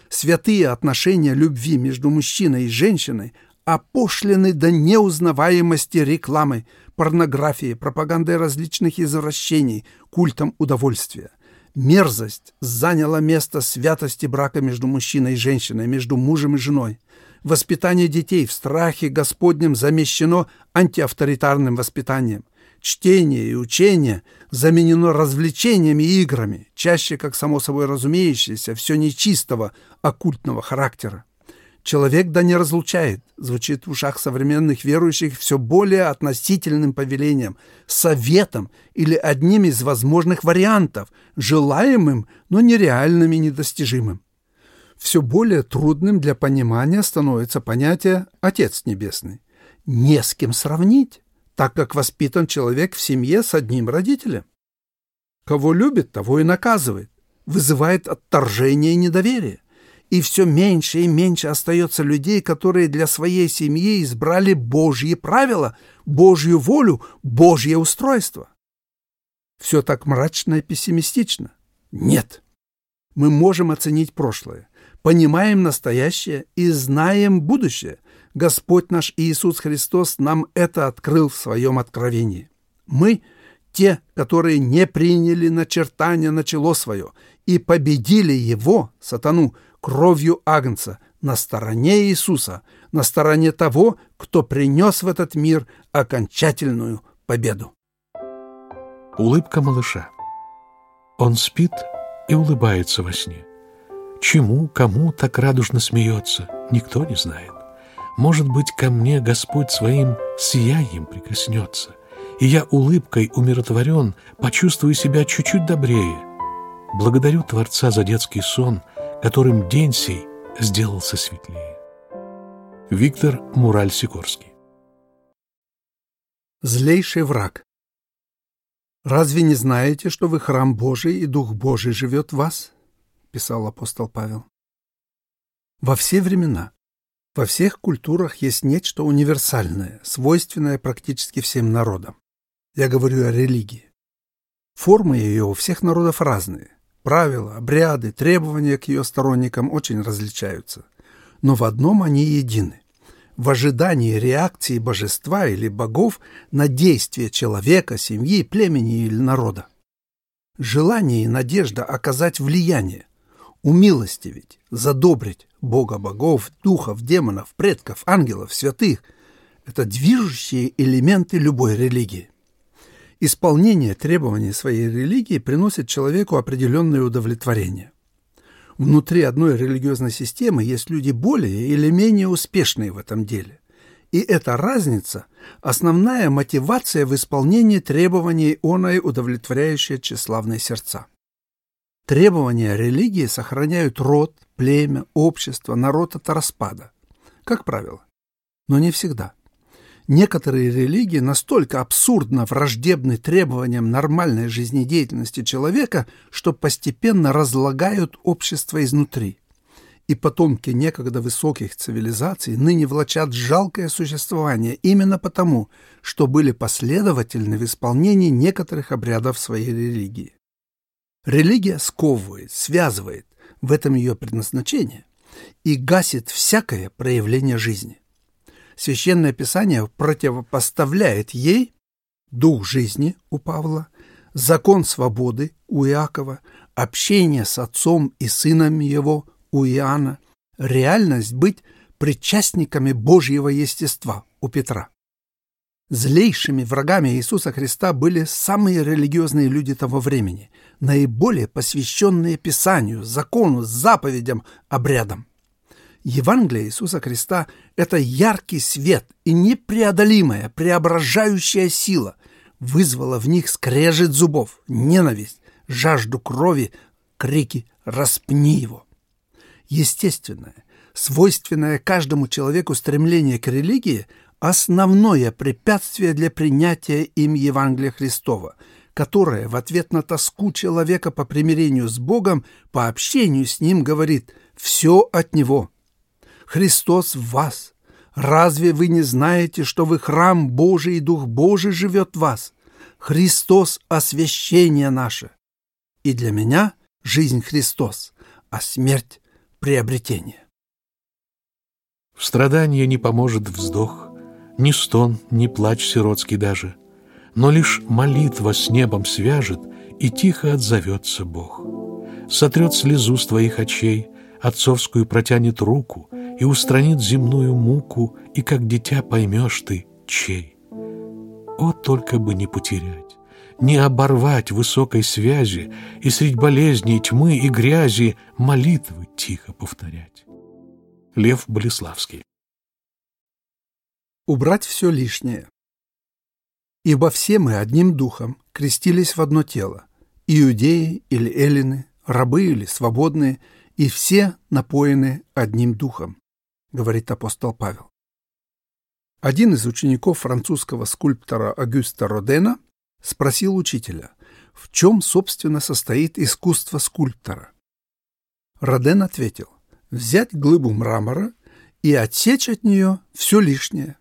святые отношения любви между мужчиной и женщиной опошлены до неузнаваемости рекламой, порнографией, пропагандой различных извращений, культом удовольствия. Мерзость заняла место святости брака между мужчиной и женщиной, между мужем и женой. Воспитание детей в страхе Господнем замещено антиавторитарным воспитанием. Чтение и учение заменено развлечениями и играми, чаще, как само собой разумеющееся, все нечистого, оккультного характера. «Человек да не разлучает» звучит в ушах современных верующих все более относительным повелением, советом или одним из возможных вариантов, желаемым, но нереальным и недостижимым. Все более трудным для понимания становится понятие «Отец Небесный». Не с кем сравнить, так как воспитан человек в семье с одним родителем. Кого любит, того и наказывает, вызывает отторжение и недоверие и все меньше и меньше остается людей, которые для своей семьи избрали Божьи правила, Божью волю, Божье устройство. Все так мрачно и пессимистично? Нет. Мы можем оценить прошлое, понимаем настоящее и знаем будущее. Господь наш Иисус Христос нам это открыл в своем откровении. Мы – те, которые не приняли начертания на чело свое и победили его, сатану, кровью Агнца, на стороне Иисуса, на стороне того, кто принес в этот мир окончательную победу. Улыбка малыша. Он спит и улыбается во сне. Чему, кому так радужно смеется, никто не знает. Может быть, ко мне Господь своим сиянием прикоснется, и я улыбкой умиротворен, почувствую себя чуть-чуть добрее. Благодарю Творца за детский сон — которым день сей сделался светлее. Виктор Мураль-Сикорский Злейший враг «Разве не знаете, что вы храм Божий и Дух Божий живет в вас?» — писал апостол Павел. Во все времена, во всех культурах есть нечто универсальное, свойственное практически всем народам. Я говорю о религии. Формы ее у всех народов разные. Правила, обряды, требования к ее сторонникам очень различаются. Но в одном они едины. В ожидании реакции божества или богов на действия человека, семьи, племени или народа. Желание и надежда оказать влияние, умилостивить, задобрить Бога богов, духов, демонов, предков, ангелов, святых – это движущие элементы любой религии. Исполнение требований своей религии приносит человеку определенное удовлетворение. Внутри одной религиозной системы есть люди более или менее успешные в этом деле. И эта разница – основная мотивация в исполнении требований оной, удовлетворяющей тщеславные сердца. Требования религии сохраняют род, племя, общество, народ от распада, как правило, но не всегда – Некоторые религии настолько абсурдно враждебны требованиям нормальной жизнедеятельности человека, что постепенно разлагают общество изнутри. И потомки некогда высоких цивилизаций ныне влачат жалкое существование именно потому, что были последовательны в исполнении некоторых обрядов своей религии. Религия сковывает, связывает, в этом ее предназначение, и гасит всякое проявление жизни. Священное Писание противопоставляет ей дух жизни у Павла, закон свободы у Иакова, общение с отцом и сыном его у Иоанна, реальность быть причастниками Божьего естества у Петра. Злейшими врагами Иисуса Христа были самые религиозные люди того времени, наиболее посвященные Писанию, закону, заповедям, обрядам. Евангелие Иисуса Христа – это яркий свет и непреодолимая, преображающая сила вызвала в них скрежет зубов, ненависть, жажду крови, крики «распни его». Естественное, свойственное каждому человеку стремление к религии – основное препятствие для принятия им Евангелия Христова, которое в ответ на тоску человека по примирению с Богом, по общению с Ним говорит «все от Него». Христос в вас. Разве вы не знаете, что вы храм Божий и Дух Божий живет в вас? Христос – освящение наше. И для меня жизнь Христос, а смерть приобретение. В страдание не поможет вздох, Ни стон, ни плач сиротский даже, Но лишь молитва с небом свяжет, И тихо отзовется Бог. Сотрет слезу с твоих очей, Отцовскую протянет руку И устранит земную муку, И как дитя поймешь ты, чей. О, только бы не потерять, не оборвать высокой связи И средь болезней, тьмы и грязи Молитвы тихо повторять. Лев Болеславский. Убрать все лишнее. Ибо все мы одним духом крестились в одно тело, иудеи или эллины, рабы или свободные, и все напоены одним духом, говорит апостол Павел. Один из учеников французского скульптора Агюста Родена спросил учителя, в чем, собственно, состоит искусство скульптора. Роден ответил, взять глыбу мрамора и отсечь от нее все лишнее.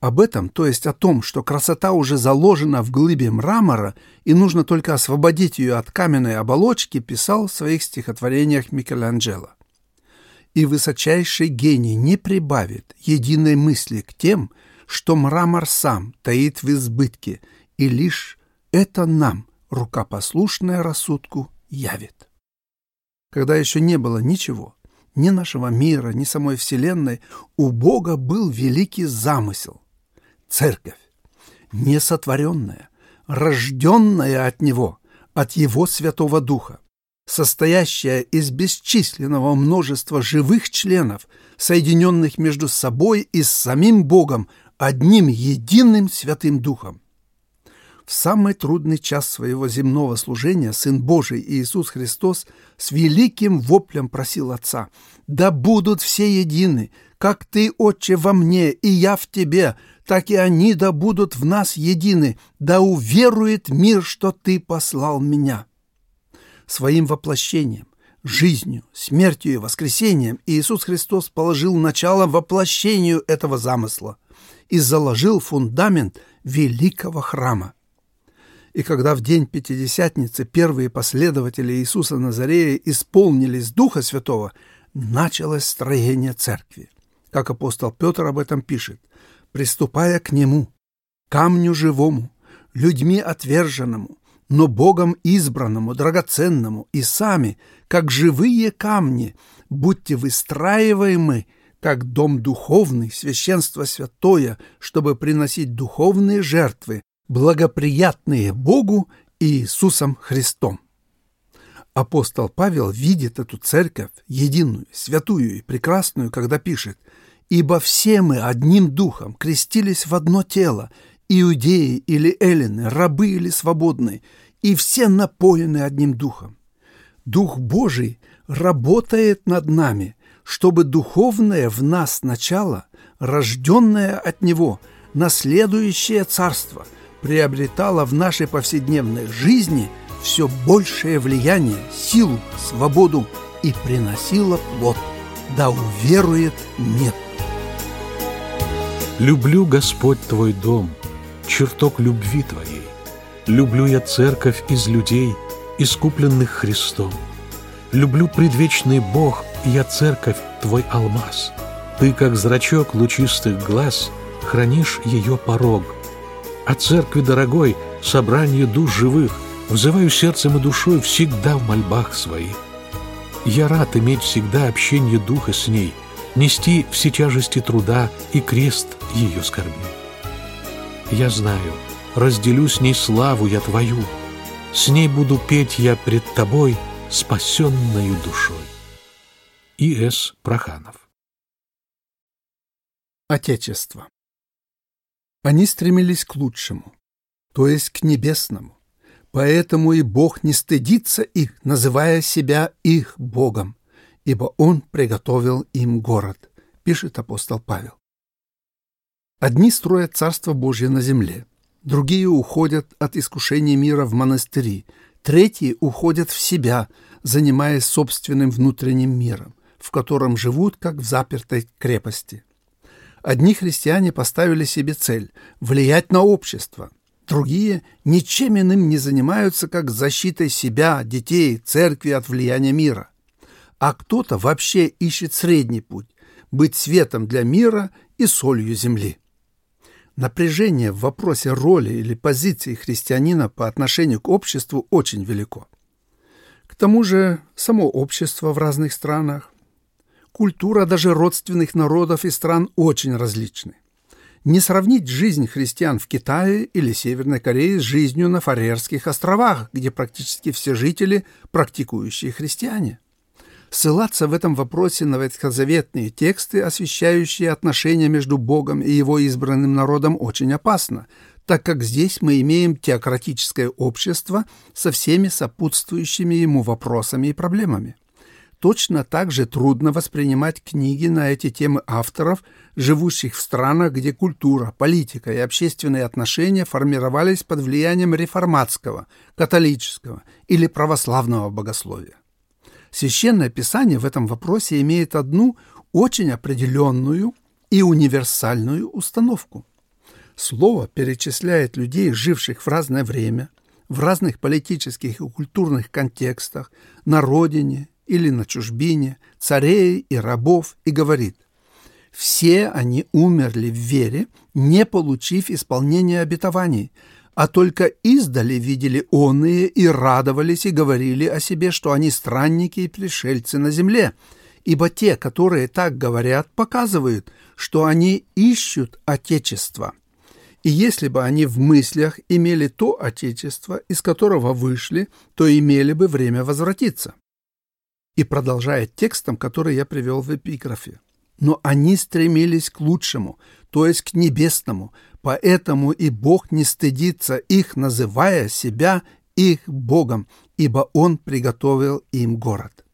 Об этом, то есть о том, что красота уже заложена в глыбе мрамора и нужно только освободить ее от каменной оболочки, писал в своих стихотворениях Микеланджело. И высочайший гений не прибавит единой мысли к тем, что мрамор сам таит в избытке, и лишь это нам, рукопослушная рассудку, явит. Когда еще не было ничего, ни нашего мира, ни самой Вселенной, у Бога был великий замысел — церковь, несотворенная, рожденная от Него, от Его Святого Духа, состоящая из бесчисленного множества живых членов, соединенных между собой и с самим Богом, одним единым Святым Духом. В самый трудный час своего земного служения Сын Божий Иисус Христос с великим воплем просил Отца, «Да будут все едины, как Ты, Отче, во мне, и я в Тебе, так и они да будут в нас едины, да уверует мир, что Ты послал меня». Своим воплощением, жизнью, смертью и воскресением Иисус Христос положил начало воплощению этого замысла и заложил фундамент великого храма. И когда в день Пятидесятницы первые последователи Иисуса Назарея исполнились Духа Святого, началось строение церкви. Как апостол Петр об этом пишет, «Приступая к Нему, камню живому, людьми отверженному, но Богом избранному, драгоценному, и сами, как живые камни, будьте выстраиваемы, как дом духовный, священство святое, чтобы приносить духовные жертвы, благоприятные Богу и Иисусом Христом. Апостол Павел видит эту церковь, единую, святую и прекрасную, когда пишет «Ибо все мы одним духом крестились в одно тело, иудеи или эллины, рабы или свободные, и все напоены одним духом. Дух Божий работает над нами, чтобы духовное в нас начало, рожденное от Него, наследующее царство – приобретала в нашей повседневной жизни все большее влияние, силу, свободу и приносила плод. Да уверует нет. Люблю, Господь, Твой дом, чертог любви Твоей. Люблю я церковь из людей, искупленных Христом. Люблю предвечный Бог, я церковь, Твой алмаз. Ты, как зрачок лучистых глаз, хранишь ее порог – о церкви дорогой, собрание душ живых, взываю сердцем и душой всегда в мольбах своих. Я рад иметь всегда общение духа с ней, нести все тяжести труда и крест ее скорби. Я знаю, разделю с ней славу я твою, с ней буду петь я пред тобой спасенною душой. И.С. Проханов Отечество они стремились к лучшему, то есть к небесному. Поэтому и Бог не стыдится их, называя себя их Богом, ибо Он приготовил им город, пишет апостол Павел. Одни строят Царство Божье на земле, другие уходят от искушения мира в монастыри, третьи уходят в себя, занимаясь собственным внутренним миром, в котором живут, как в запертой крепости – Одни христиане поставили себе цель – влиять на общество. Другие ничем иным не занимаются, как защитой себя, детей, церкви от влияния мира. а кто-то вообще ищет средний путь – быть светом для мира и солью земли. Напряжение в вопросе роли или позиции христианина по отношению к обществу очень велико. К тому же само общество в разных странах, культура даже родственных народов и стран очень различны. Не сравнить жизнь христиан в Китае или Северной Корее с жизнью на Фарерских островах, где практически все жители – практикующие христиане – Ссылаться в этом вопросе на ветхозаветные тексты, освещающие отношения между Богом и его избранным народом, очень опасно, так как здесь мы имеем теократическое общество со всеми сопутствующими ему вопросами и проблемами. Точно так же трудно воспринимать книги на эти темы авторов, живущих в странах, где культура, политика и общественные отношения формировались под влиянием реформатского, католического или православного богословия. Священное Писание в этом вопросе имеет одну очень определенную и универсальную установку. Слово перечисляет людей, живших в разное время, в разных политических и культурных контекстах, на родине или на чужбине, царей и рабов, и говорит «Все они умерли в вере, не получив исполнения обетований, а только издали видели оные и радовались и говорили о себе, что они странники и пришельцы на земле. Ибо те, которые так говорят, показывают, что они ищут Отечество. И если бы они в мыслях имели то Отечество, из которого вышли, то имели бы время возвратиться. И продолжает текстом, который я привел в эпиграфе. Но они стремились к лучшему, то есть к небесному, Поэтому и Бог не стыдится их, называя себя их Богом, ибо Он приготовил им город.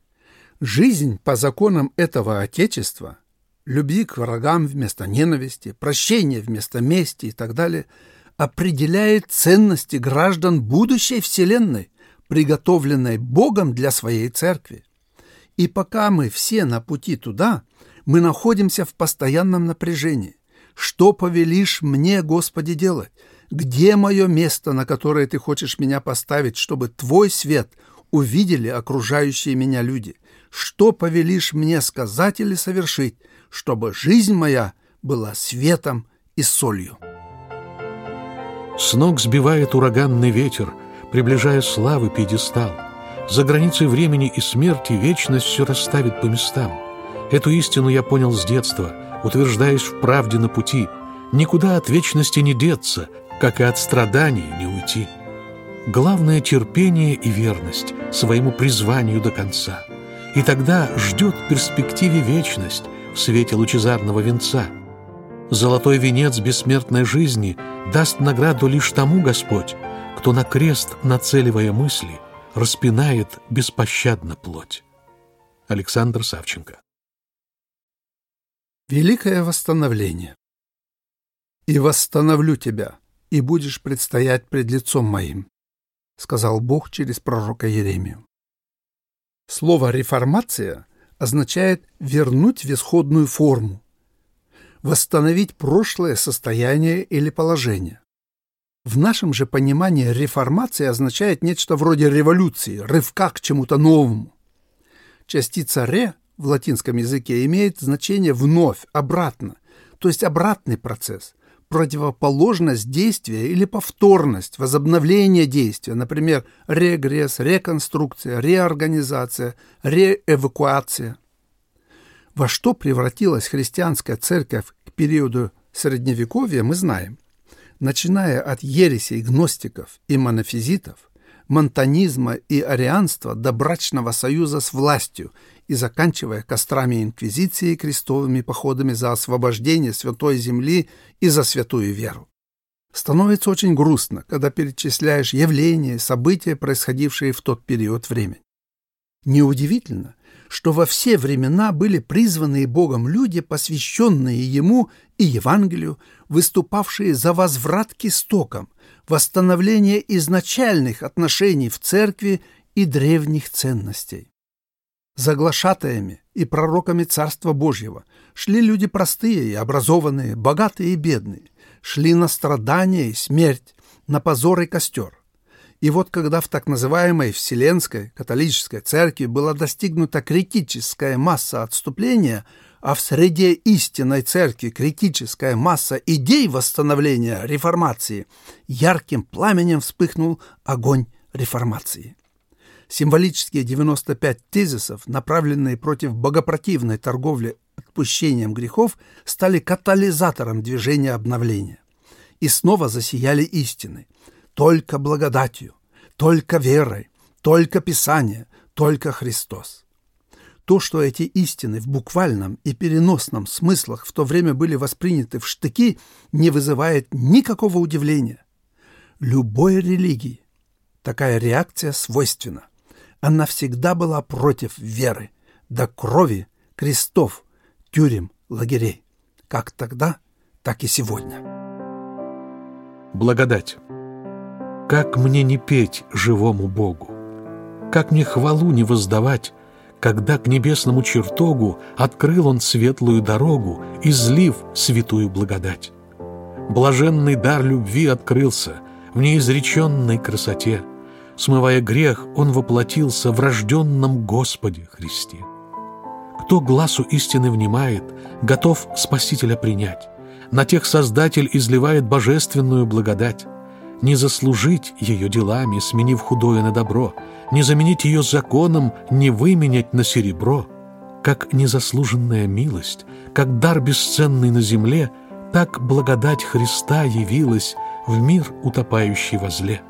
Жизнь по законам этого Отечества, любви к врагам вместо ненависти, прощения вместо мести и так далее, определяет ценности граждан будущей Вселенной, приготовленной Богом для своей церкви. И пока мы все на пути туда, мы находимся в постоянном напряжении. Что повелишь мне, Господи, делать? Где мое место, на которое ты хочешь меня поставить, чтобы твой свет увидели окружающие меня люди? Что повелишь мне сказать или совершить, чтобы жизнь моя была светом и солью? С ног сбивает ураганный ветер, приближая славы пьедестал. За границей времени и смерти вечность все расставит по местам. Эту истину я понял с детства — утверждаешь в правде на пути, никуда от вечности не деться, как и от страданий не уйти. Главное — терпение и верность своему призванию до конца. И тогда ждет в перспективе вечность в свете лучезарного венца. Золотой венец бессмертной жизни даст награду лишь тому Господь, кто на крест, нацеливая мысли, распинает беспощадно плоть. Александр Савченко Великое восстановление. «И восстановлю тебя, и будешь предстоять пред лицом моим», сказал Бог через пророка Еремию. Слово «реформация» означает вернуть в исходную форму, восстановить прошлое состояние или положение. В нашем же понимании реформация означает нечто вроде революции, рывка к чему-то новому. Частица «ре» в латинском языке имеет значение «вновь», «обратно», то есть обратный процесс, противоположность действия или повторность, возобновление действия, например, регресс, реконструкция, реорганизация, реэвакуация. Во что превратилась христианская церковь к периоду Средневековья, мы знаем. Начиная от ересей гностиков и монофизитов, монтанизма и арианства до брачного союза с властью и заканчивая кострами инквизиции и крестовыми походами за освобождение святой земли и за святую веру. Становится очень грустно, когда перечисляешь явления, события, происходившие в тот период времени. Неудивительно, что во все времена были призванные Богом люди, посвященные Ему и Евангелию, выступавшие за возврат к истокам, восстановление изначальных отношений в церкви и древних ценностей. Заглашатаями и пророками Царства Божьего шли люди простые и образованные, богатые и бедные, шли на страдания и смерть, на позор и костер. И вот когда в так называемой Вселенской католической церкви была достигнута критическая масса отступления, а в среде истинной церкви критическая масса идей восстановления реформации, ярким пламенем вспыхнул огонь реформации. Символические 95 тезисов, направленные против богопротивной торговли отпущением грехов, стали катализатором движения обновления. И снова засияли истины. Только благодатью, только верой, только Писание, только Христос. То, что эти истины в буквальном и переносном смыслах в то время были восприняты в штыки, не вызывает никакого удивления. Любой религии такая реакция свойственна. Она всегда была против веры, до крови, крестов, тюрем, лагерей. Как тогда, так и сегодня. Благодать. Как мне не петь живому Богу? Как мне хвалу не воздавать, когда к небесному чертогу открыл он светлую дорогу, излив святую благодать? Блаженный дар любви открылся в неизреченной красоте. Смывая грех, он воплотился в рожденном Господе Христе. Кто глазу истины внимает, готов Спасителя принять. На тех Создатель изливает божественную благодать. Не заслужить ее делами, сменив худое на добро, не заменить ее законом, не выменять на серебро. Как незаслуженная милость, как дар бесценный на земле, так благодать Христа явилась в мир, утопающий во зле.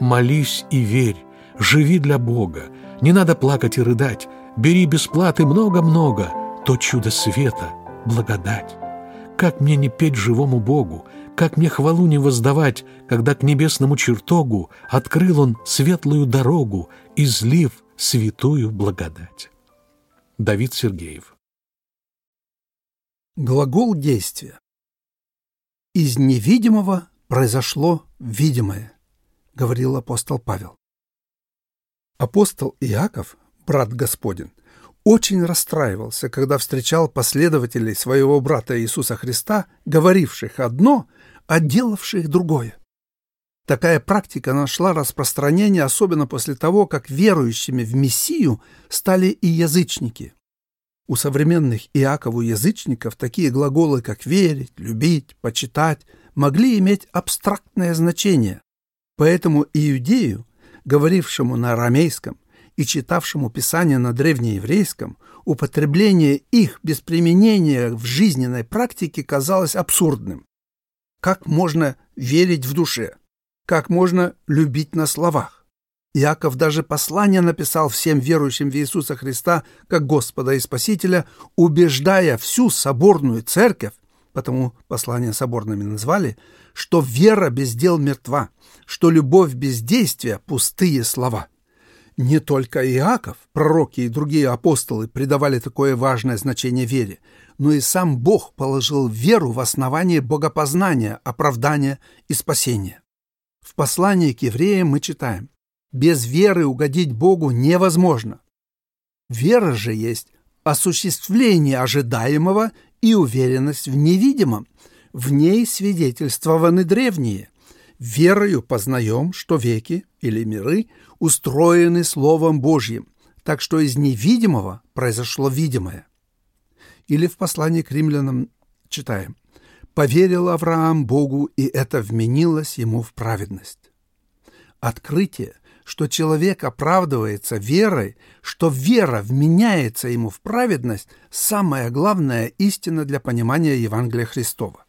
Молись и верь, живи для Бога, не надо плакать и рыдать, Бери бесплаты много-много, то чудо света, благодать. Как мне не петь живому Богу, как мне хвалу не воздавать, когда к небесному чертогу открыл он светлую дорогу, излив святую благодать. Давид Сергеев Глагол действия. Из невидимого произошло видимое, говорил апостол Павел. Апостол Иаков брат Господин, очень расстраивался, когда встречал последователей своего брата Иисуса Христа, говоривших одно, а делавших другое. Такая практика нашла распространение особенно после того, как верующими в Мессию стали и язычники. У современных Иакову язычников такие глаголы, как верить, любить, почитать, могли иметь абстрактное значение. Поэтому иудею, говорившему на арамейском, и читавшему Писание на древнееврейском, употребление их без применения в жизненной практике казалось абсурдным. Как можно верить в душе? Как можно любить на словах? Иаков даже послание написал всем верующим в Иисуса Христа как Господа и Спасителя, убеждая всю соборную церковь, потому послание соборными назвали, что вера без дел мертва, что любовь без действия – пустые слова. Не только Иаков, пророки и другие апостолы придавали такое важное значение вере, но и сам Бог положил веру в основание богопознания, оправдания и спасения. В послании к евреям мы читаем «Без веры угодить Богу невозможно». Вера же есть осуществление ожидаемого и уверенность в невидимом. В ней свидетельствованы древние. Верою познаем, что веки или миры устроены Словом Божьим, так что из невидимого произошло видимое. Или в послании к римлянам читаем «Поверил Авраам Богу, и это вменилось ему в праведность». Открытие, что человек оправдывается верой, что вера вменяется ему в праведность, самая главная истина для понимания Евангелия Христова.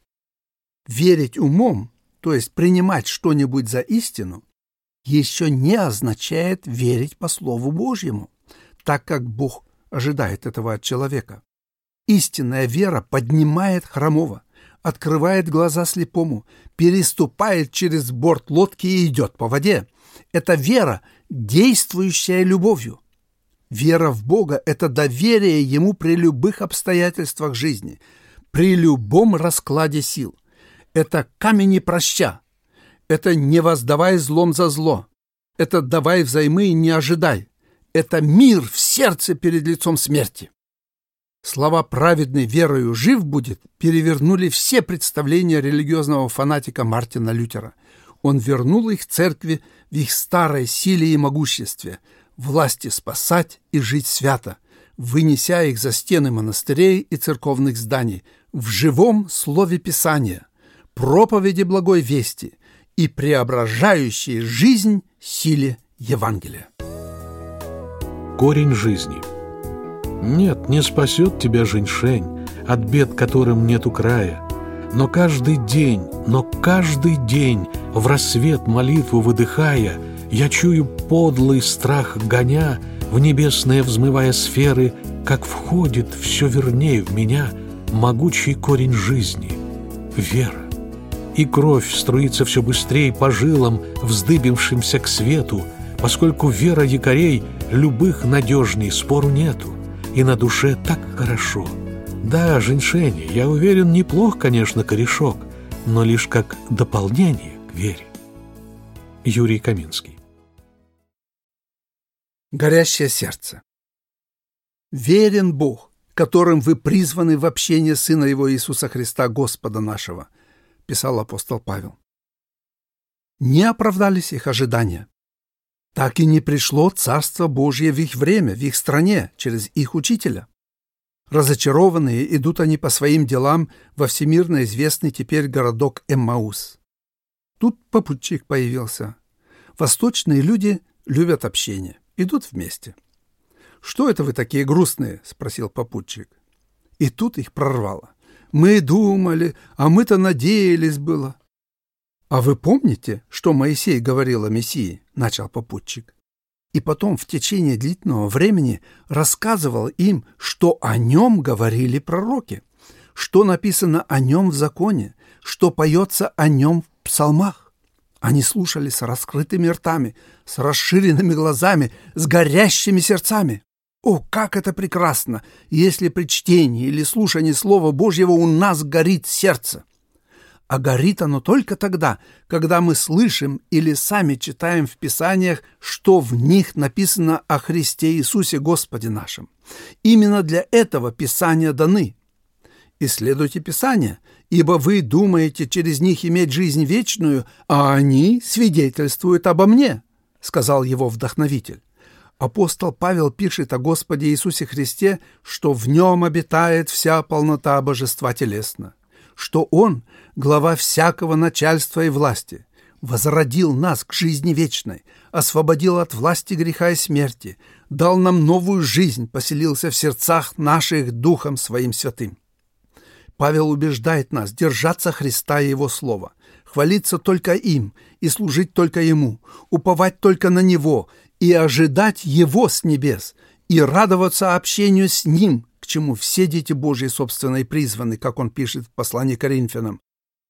Верить умом, то есть принимать что-нибудь за истину, еще не означает верить по Слову Божьему, так как Бог ожидает этого от человека. Истинная вера поднимает хромого, открывает глаза слепому, переступает через борт лодки и идет по воде. Это вера, действующая любовью. Вера в Бога – это доверие Ему при любых обстоятельствах жизни, при любом раскладе сил. Это камень проща, это не воздавай злом за зло. Это давай взаймы и не ожидай. Это мир в сердце перед лицом смерти. Слова «праведный верою жив будет» перевернули все представления религиозного фанатика Мартина Лютера. Он вернул их церкви в их старой силе и могуществе, власти спасать и жить свято, вынеся их за стены монастырей и церковных зданий в живом слове Писания, проповеди благой вести и преображающей жизнь силе Евангелия. Корень жизни. Нет, не спасет тебя женьшень, от бед которым нету края. Но каждый день, но каждый день, в рассвет молитву выдыхая, я чую подлый страх гоня, в небесные взмывая сферы, как входит все вернее в меня могучий корень жизни — вера и кровь струится все быстрее по жилам, вздыбившимся к свету, поскольку вера якорей любых надежней, спору нету, и на душе так хорошо. Да, женьшень, я уверен, неплох, конечно, корешок, но лишь как дополнение к вере. Юрий Каминский Горящее сердце Верен Бог, которым вы призваны в общение Сына Его Иисуса Христа, Господа нашего – писал апостол Павел. Не оправдались их ожидания. Так и не пришло Царство Божье в их время, в их стране, через их учителя. Разочарованные идут они по своим делам во всемирно известный теперь городок Эммаус. Тут попутчик появился. Восточные люди любят общение, идут вместе. «Что это вы такие грустные?» – спросил попутчик. И тут их прорвало. Мы думали, а мы-то надеялись было. — А вы помните, что Моисей говорил о Мессии? — начал попутчик. И потом в течение длительного времени рассказывал им, что о нем говорили пророки, что написано о нем в законе, что поется о нем в псалмах. Они слушали с раскрытыми ртами, с расширенными глазами, с горящими сердцами. О, как это прекрасно, если при чтении или слушании Слова Божьего у нас горит сердце! А горит оно только тогда, когда мы слышим или сами читаем в Писаниях, что в них написано о Христе Иисусе Господе нашем. Именно для этого Писания даны. Исследуйте Писания, ибо вы думаете через них иметь жизнь вечную, а они свидетельствуют обо мне, сказал его вдохновитель. Апостол Павел пишет о Господе Иисусе Христе, что в нем обитает вся полнота божества телесно, что Он – глава всякого начальства и власти, возродил нас к жизни вечной, освободил от власти греха и смерти, дал нам новую жизнь, поселился в сердцах наших Духом Своим Святым. Павел убеждает нас держаться Христа и Его Слова, хвалиться только им и служить только Ему, уповать только на Него и ожидать Его с небес, и радоваться общению с Ним, чему все дети Божьи, собственно, и призваны, как он пишет в послании Коринфянам.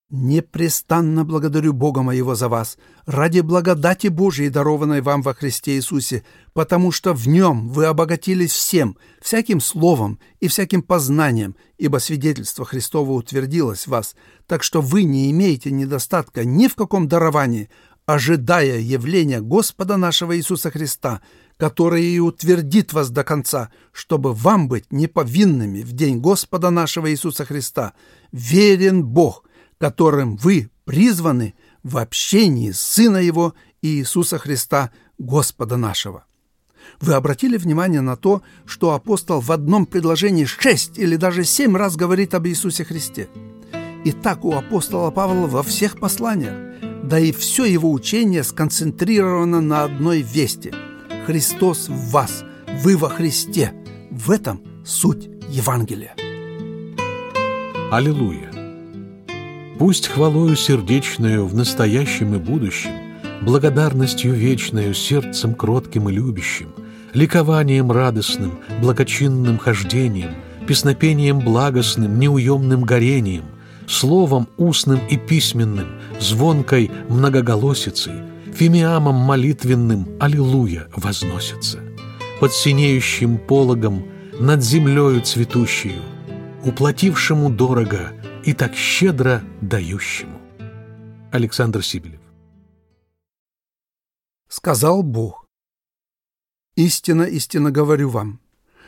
«Непрестанно благодарю Бога моего за вас, ради благодати Божией, дарованной вам во Христе Иисусе, потому что в Нем вы обогатились всем, всяким словом и всяким познанием, ибо свидетельство Христово утвердилось в вас, так что вы не имеете недостатка ни в каком даровании, ожидая явления Господа нашего Иисуса Христа, который и утвердит вас до конца, чтобы вам быть неповинными в день Господа нашего Иисуса Христа. Верен Бог, которым вы призваны в общении Сына Его Иисуса Христа, Господа нашего. Вы обратили внимание на то, что апостол в одном предложении шесть или даже семь раз говорит об Иисусе Христе. И так у апостола Павла во всех посланиях да и все его учение сконцентрировано на одной вести – Христос в вас, вы во Христе. В этом суть Евангелия. Аллилуйя! Пусть хвалою сердечную в настоящем и будущем, благодарностью вечною, сердцем кротким и любящим, ликованием радостным, благочинным хождением, песнопением благостным, неуемным горением – словом устным и письменным, звонкой многоголосицей, фимиамом молитвенным «Аллилуйя» возносится, под синеющим пологом над землею цветущую, уплатившему дорого и так щедро дающему. Александр Сибелев. Сказал Бог, «Истинно, истинно говорю вам,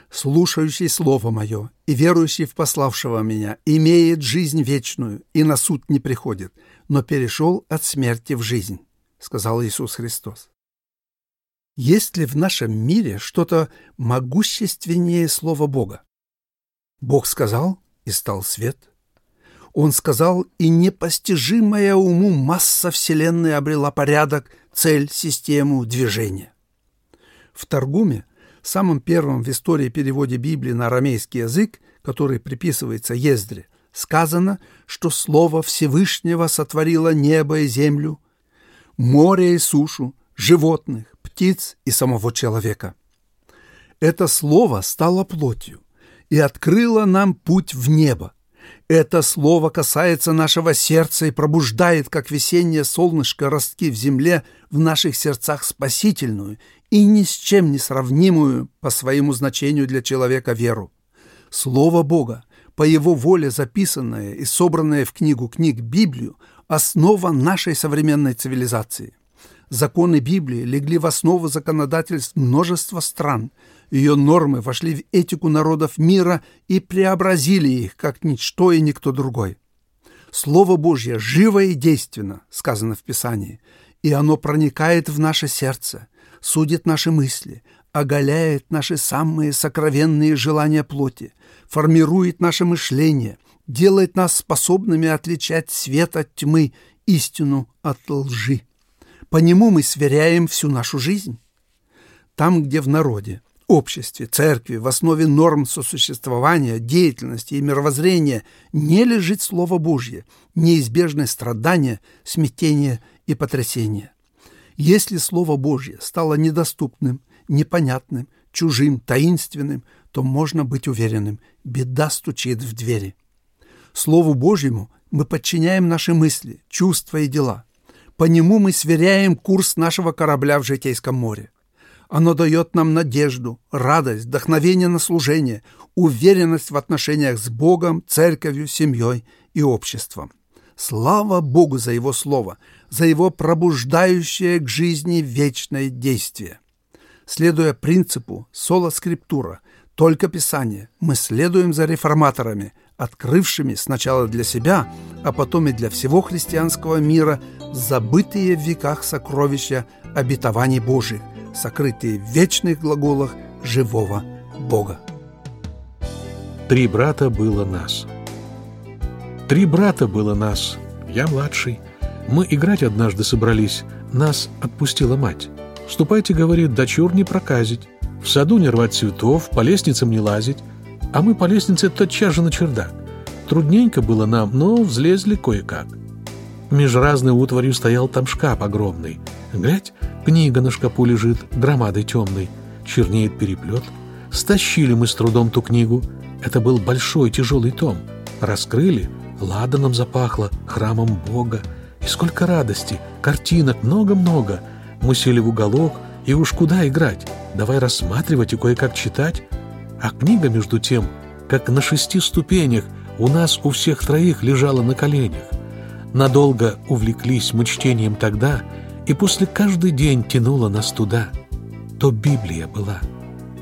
слушающий Слово Мое и верующий в пославшего Меня имеет жизнь вечную и на суд не приходит, но перешел от смерти в жизнь», — сказал Иисус Христос. Есть ли в нашем мире что-то могущественнее Слова Бога? Бог сказал, и стал свет. Он сказал, и непостижимая уму масса Вселенной обрела порядок, цель, систему, движение. В Торгуме, самом первом в истории переводе Библии на арамейский язык, который приписывается Ездре, сказано, что Слово Всевышнего сотворило небо и землю, море и сушу, животных, птиц и самого человека. Это слово стало плотью и открыло нам путь в небо. Это слово касается нашего сердца и пробуждает, как весеннее солнышко, ростки в земле в наших сердцах спасительную и ни с чем не сравнимую по своему значению для человека веру. Слово Бога, по Его воле записанное и собранное в книгу книг Библию, основа нашей современной цивилизации. Законы Библии легли в основу законодательств множества стран. Ее нормы вошли в этику народов мира и преобразили их, как ничто и никто другой. Слово Божье живо и действенно, сказано в Писании, и оно проникает в наше сердце, судит наши мысли, оголяет наши самые сокровенные желания плоти, формирует наше мышление, делает нас способными отличать свет от тьмы, истину от лжи. По нему мы сверяем всю нашу жизнь. Там, где в народе, обществе, церкви, в основе норм сосуществования, деятельности и мировоззрения не лежит Слово Божье, неизбежное страдание, смятение и потрясение. Если Слово Божье стало недоступным, непонятным, чужим, таинственным, то можно быть уверенным – беда стучит в двери. Слову Божьему мы подчиняем наши мысли, чувства и дела – по нему мы сверяем курс нашего корабля в житейском море. Оно дает нам надежду, радость, вдохновение на служение, уверенность в отношениях с Богом, церковью, семьей и обществом. Слава Богу за Его Слово, за Его пробуждающее к жизни вечное действие. Следуя принципу «соло скриптура», только Писание, мы следуем за реформаторами, открывшими сначала для себя, а потом и для всего христианского мира забытые в веках сокровища обетований Божьих, сокрытые в вечных глаголах живого Бога. Три брата было нас. Три брата было нас. Я младший. Мы играть однажды собрались. Нас отпустила мать. «Ступайте, — говорит, — дочур не проказить, в саду не рвать цветов, по лестницам не лазить, а мы по лестнице тотчас же на чердак. Трудненько было нам, но взлезли кое-как. Меж разной утварью стоял там шкаф огромный. Глядь, книга на шкапу лежит, громадой темной. Чернеет переплет. Стащили мы с трудом ту книгу. Это был большой тяжелый том. Раскрыли, ладаном запахло, храмом Бога. И сколько радости, картинок много-много. Мы сели в уголок, и уж куда играть? Давай рассматривать и кое-как читать. А книга, между тем, как на шести ступенях, у нас у всех троих лежала на коленях. Надолго увлеклись мы чтением тогда, и после каждый день тянуло нас туда. То Библия была.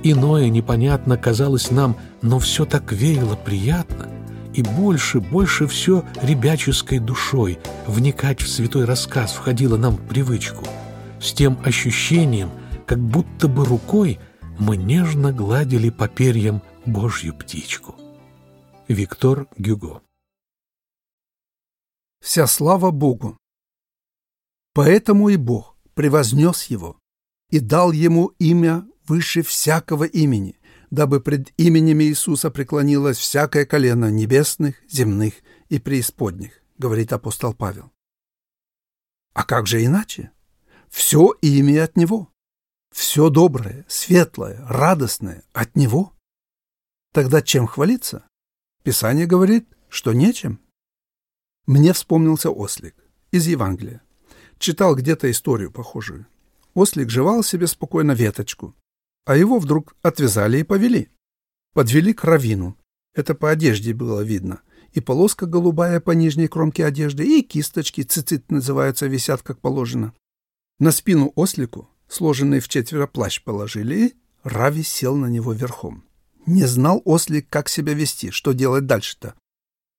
Иное непонятно казалось нам, но все так веяло приятно, и больше, больше все ребяческой душой вникать в святой рассказ входило нам в привычку, с тем ощущением, как будто бы рукой мы нежно гладили по перьям Божью птичку. Виктор Гюго Вся слава Богу! Поэтому и Бог превознес его и дал ему имя выше всякого имени, дабы пред именем Иисуса преклонилось всякое колено небесных, земных и преисподних, говорит апостол Павел. А как же иначе? Все имя от Него. Все доброе, светлое, радостное от Него. Тогда чем хвалиться? Писание говорит, что нечем. Мне вспомнился ослик из Евангелия. Читал где-то историю похожую. Ослик жевал себе спокойно веточку, а его вдруг отвязали и повели. Подвели к равину. Это по одежде было видно. И полоска голубая по нижней кромке одежды, и кисточки, цицит называются, висят как положено. На спину ослику, сложенный в четверо плащ, положили, Рави сел на него верхом. Не знал ослик, как себя вести, что делать дальше-то.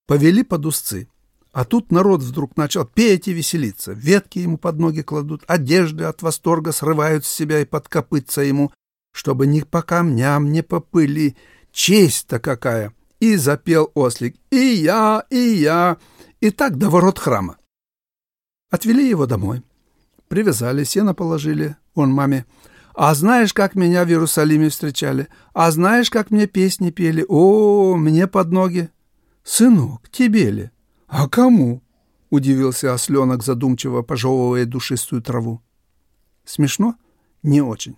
Повели под узцы. А тут народ вдруг начал петь и веселиться. Ветки ему под ноги кладут, одежды от восторга срывают с себя и под копытца ему, чтобы ни по камням, ни по пыли. Честь-то какая! И запел ослик «И я, и я!» И так до ворот храма. Отвели его домой. Привязали, сено положили. Он маме. А знаешь, как меня в Иерусалиме встречали? А знаешь, как мне песни пели? О, мне под ноги. Сынок, тебе ли? А кому? Удивился осленок, задумчиво пожевывая душистую траву. Смешно? Не очень.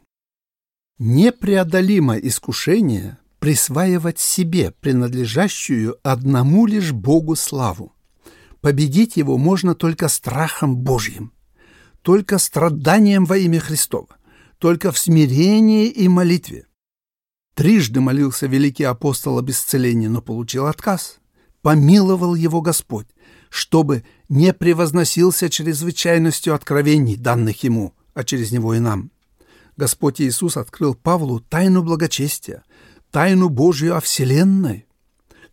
Непреодолимо искушение присваивать себе принадлежащую одному лишь Богу славу. Победить его можно только страхом Божьим, только страданием во имя Христова, только в смирении и молитве. Трижды молился великий апостол об исцелении, но получил отказ. Помиловал его Господь, чтобы не превозносился чрезвычайностью откровений, данных ему, а через него и нам. Господь Иисус открыл Павлу тайну благочестия, тайну Божью о Вселенной,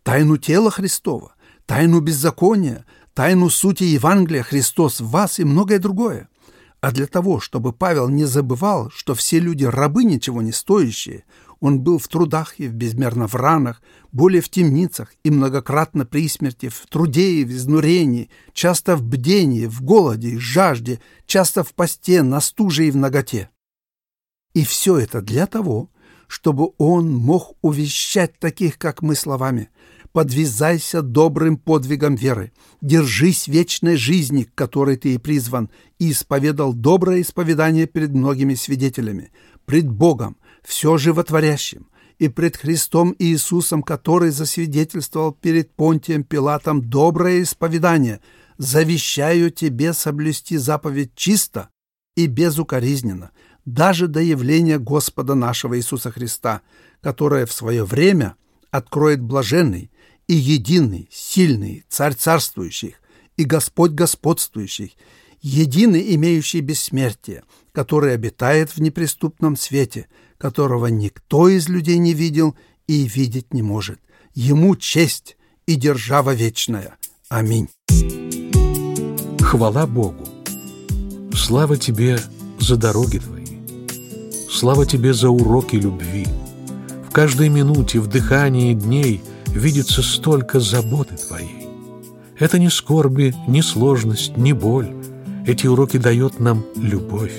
тайну тела Христова, тайну беззакония, тайну сути Евангелия Христос в вас и многое другое. А для того, чтобы Павел не забывал, что все люди рабы ничего не стоящие, он был в трудах и в безмерно в ранах, более в темницах и многократно при смерти, в труде и в изнурении, часто в бдении, в голоде и жажде, часто в посте, на стуже и в ноготе. И все это для того, чтобы он мог увещать таких, как мы, словами подвязайся добрым подвигом веры, держись вечной жизни, к которой ты и призван, и исповедал доброе исповедание перед многими свидетелями, пред Богом, все животворящим, и пред Христом Иисусом, который засвидетельствовал перед Понтием Пилатом доброе исповедание, завещаю тебе соблюсти заповедь чисто и безукоризненно, даже до явления Господа нашего Иисуса Христа, которое в свое время откроет блаженный, и единый, сильный, царь царствующих, и Господь господствующих, единый, имеющий бессмертие, который обитает в неприступном свете, которого никто из людей не видел и видеть не может. Ему честь и держава вечная. Аминь. Хвала Богу! Слава Тебе за дороги Твои! Слава Тебе за уроки любви! В каждой минуте, в дыхании дней – видится столько заботы Твоей. Это не скорби, не сложность, не боль. Эти уроки дает нам любовь.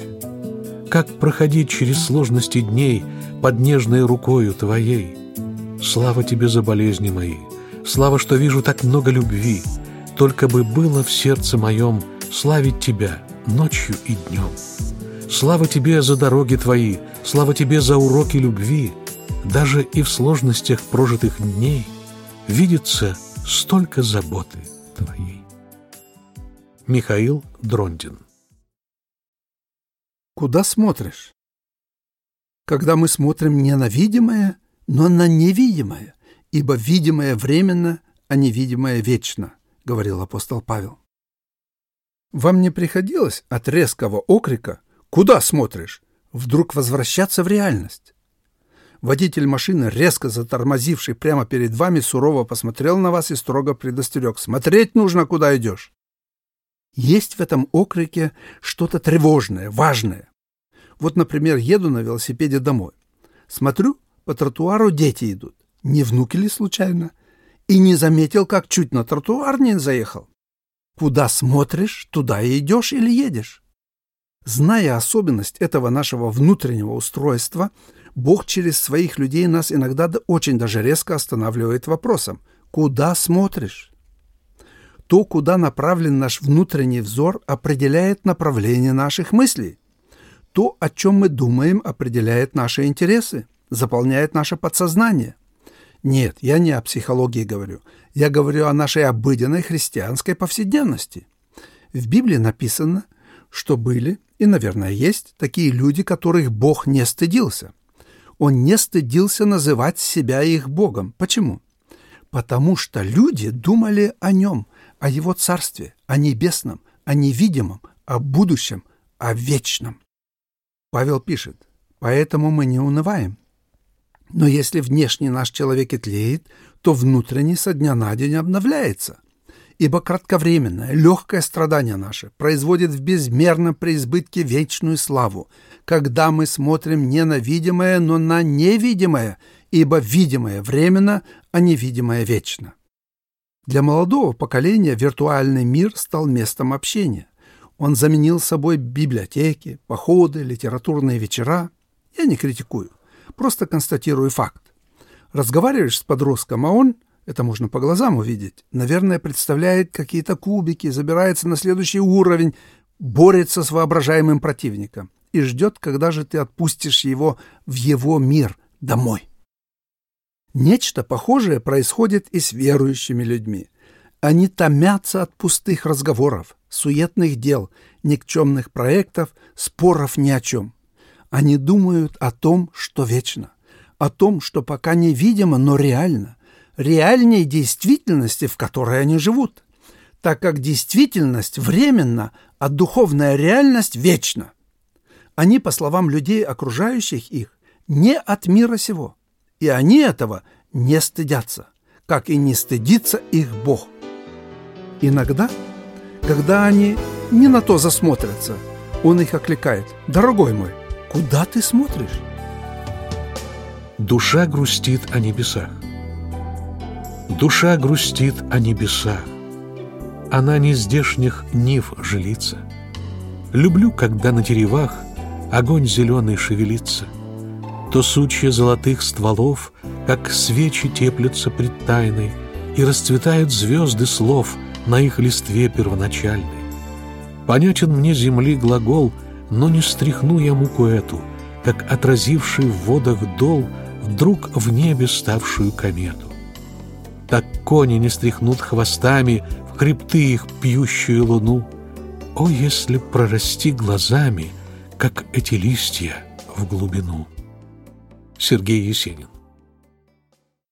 Как проходить через сложности дней под нежной рукою Твоей? Слава Тебе за болезни мои, слава, что вижу так много любви. Только бы было в сердце моем славить Тебя ночью и днем. Слава Тебе за дороги Твои, слава Тебе за уроки любви, даже и в сложностях прожитых дней – видится столько заботы твоей. Михаил Дрондин Куда смотришь? Когда мы смотрим не на видимое, но на невидимое, ибо видимое временно, а невидимое вечно, говорил апостол Павел. Вам не приходилось от резкого окрика «Куда смотришь?» вдруг возвращаться в реальность? Водитель машины, резко затормозивший прямо перед вами, сурово посмотрел на вас и строго предостерег. «Смотреть нужно, куда идешь!» Есть в этом окрике что-то тревожное, важное. Вот, например, еду на велосипеде домой. Смотрю, по тротуару дети идут. Не внуки ли случайно? И не заметил, как чуть на тротуар не заехал. Куда смотришь, туда и идешь или едешь. Зная особенность этого нашего внутреннего устройства, Бог через своих людей нас иногда очень даже резко останавливает вопросом «Куда смотришь?». То, куда направлен наш внутренний взор, определяет направление наших мыслей. То, о чем мы думаем, определяет наши интересы, заполняет наше подсознание. Нет, я не о психологии говорю. Я говорю о нашей обыденной христианской повседневности. В Библии написано, что были и, наверное, есть такие люди, которых Бог не стыдился он не стыдился называть себя их Богом. Почему? Потому что люди думали о нем, о его царстве, о небесном, о невидимом, о будущем, о вечном. Павел пишет, поэтому мы не унываем. Но если внешний наш человек и тлеет, то внутренний со дня на день обновляется. Ибо кратковременное, легкое страдание наше производит в безмерном преизбытке вечную славу, когда мы смотрим не на видимое, но на невидимое, ибо видимое временно, а невидимое вечно. Для молодого поколения виртуальный мир стал местом общения. Он заменил собой библиотеки, походы, литературные вечера. Я не критикую, просто констатирую факт. Разговариваешь с подростком, а он, это можно по глазам увидеть, наверное, представляет какие-то кубики, забирается на следующий уровень, борется с воображаемым противником и ждет, когда же ты отпустишь его в его мир, домой. Нечто похожее происходит и с верующими людьми. Они томятся от пустых разговоров, суетных дел, никчемных проектов, споров ни о чем. Они думают о том, что вечно, о том, что пока невидимо, но реально, реальней действительности, в которой они живут, так как действительность временна, а духовная реальность вечна. Они, по словам людей, окружающих их, не от мира сего – и они этого не стыдятся, как и не стыдится их Бог. Иногда, когда они не на то засмотрятся, он их окликает. «Дорогой мой, куда ты смотришь?» Душа грустит о небесах. Душа грустит о небесах. Она не здешних нив жилится. Люблю, когда на деревах огонь зеленый шевелится — то сучья золотых стволов, как свечи теплятся пред тайной, и расцветают звезды слов на их листве первоначальной. Понятен мне земли глагол, но не стряхну я муку эту, как отразивший в водах дол вдруг в небе ставшую комету. Так кони не стряхнут хвостами в хребты их пьющую луну. О, если прорасти глазами, как эти листья в глубину! Сергей Есенин.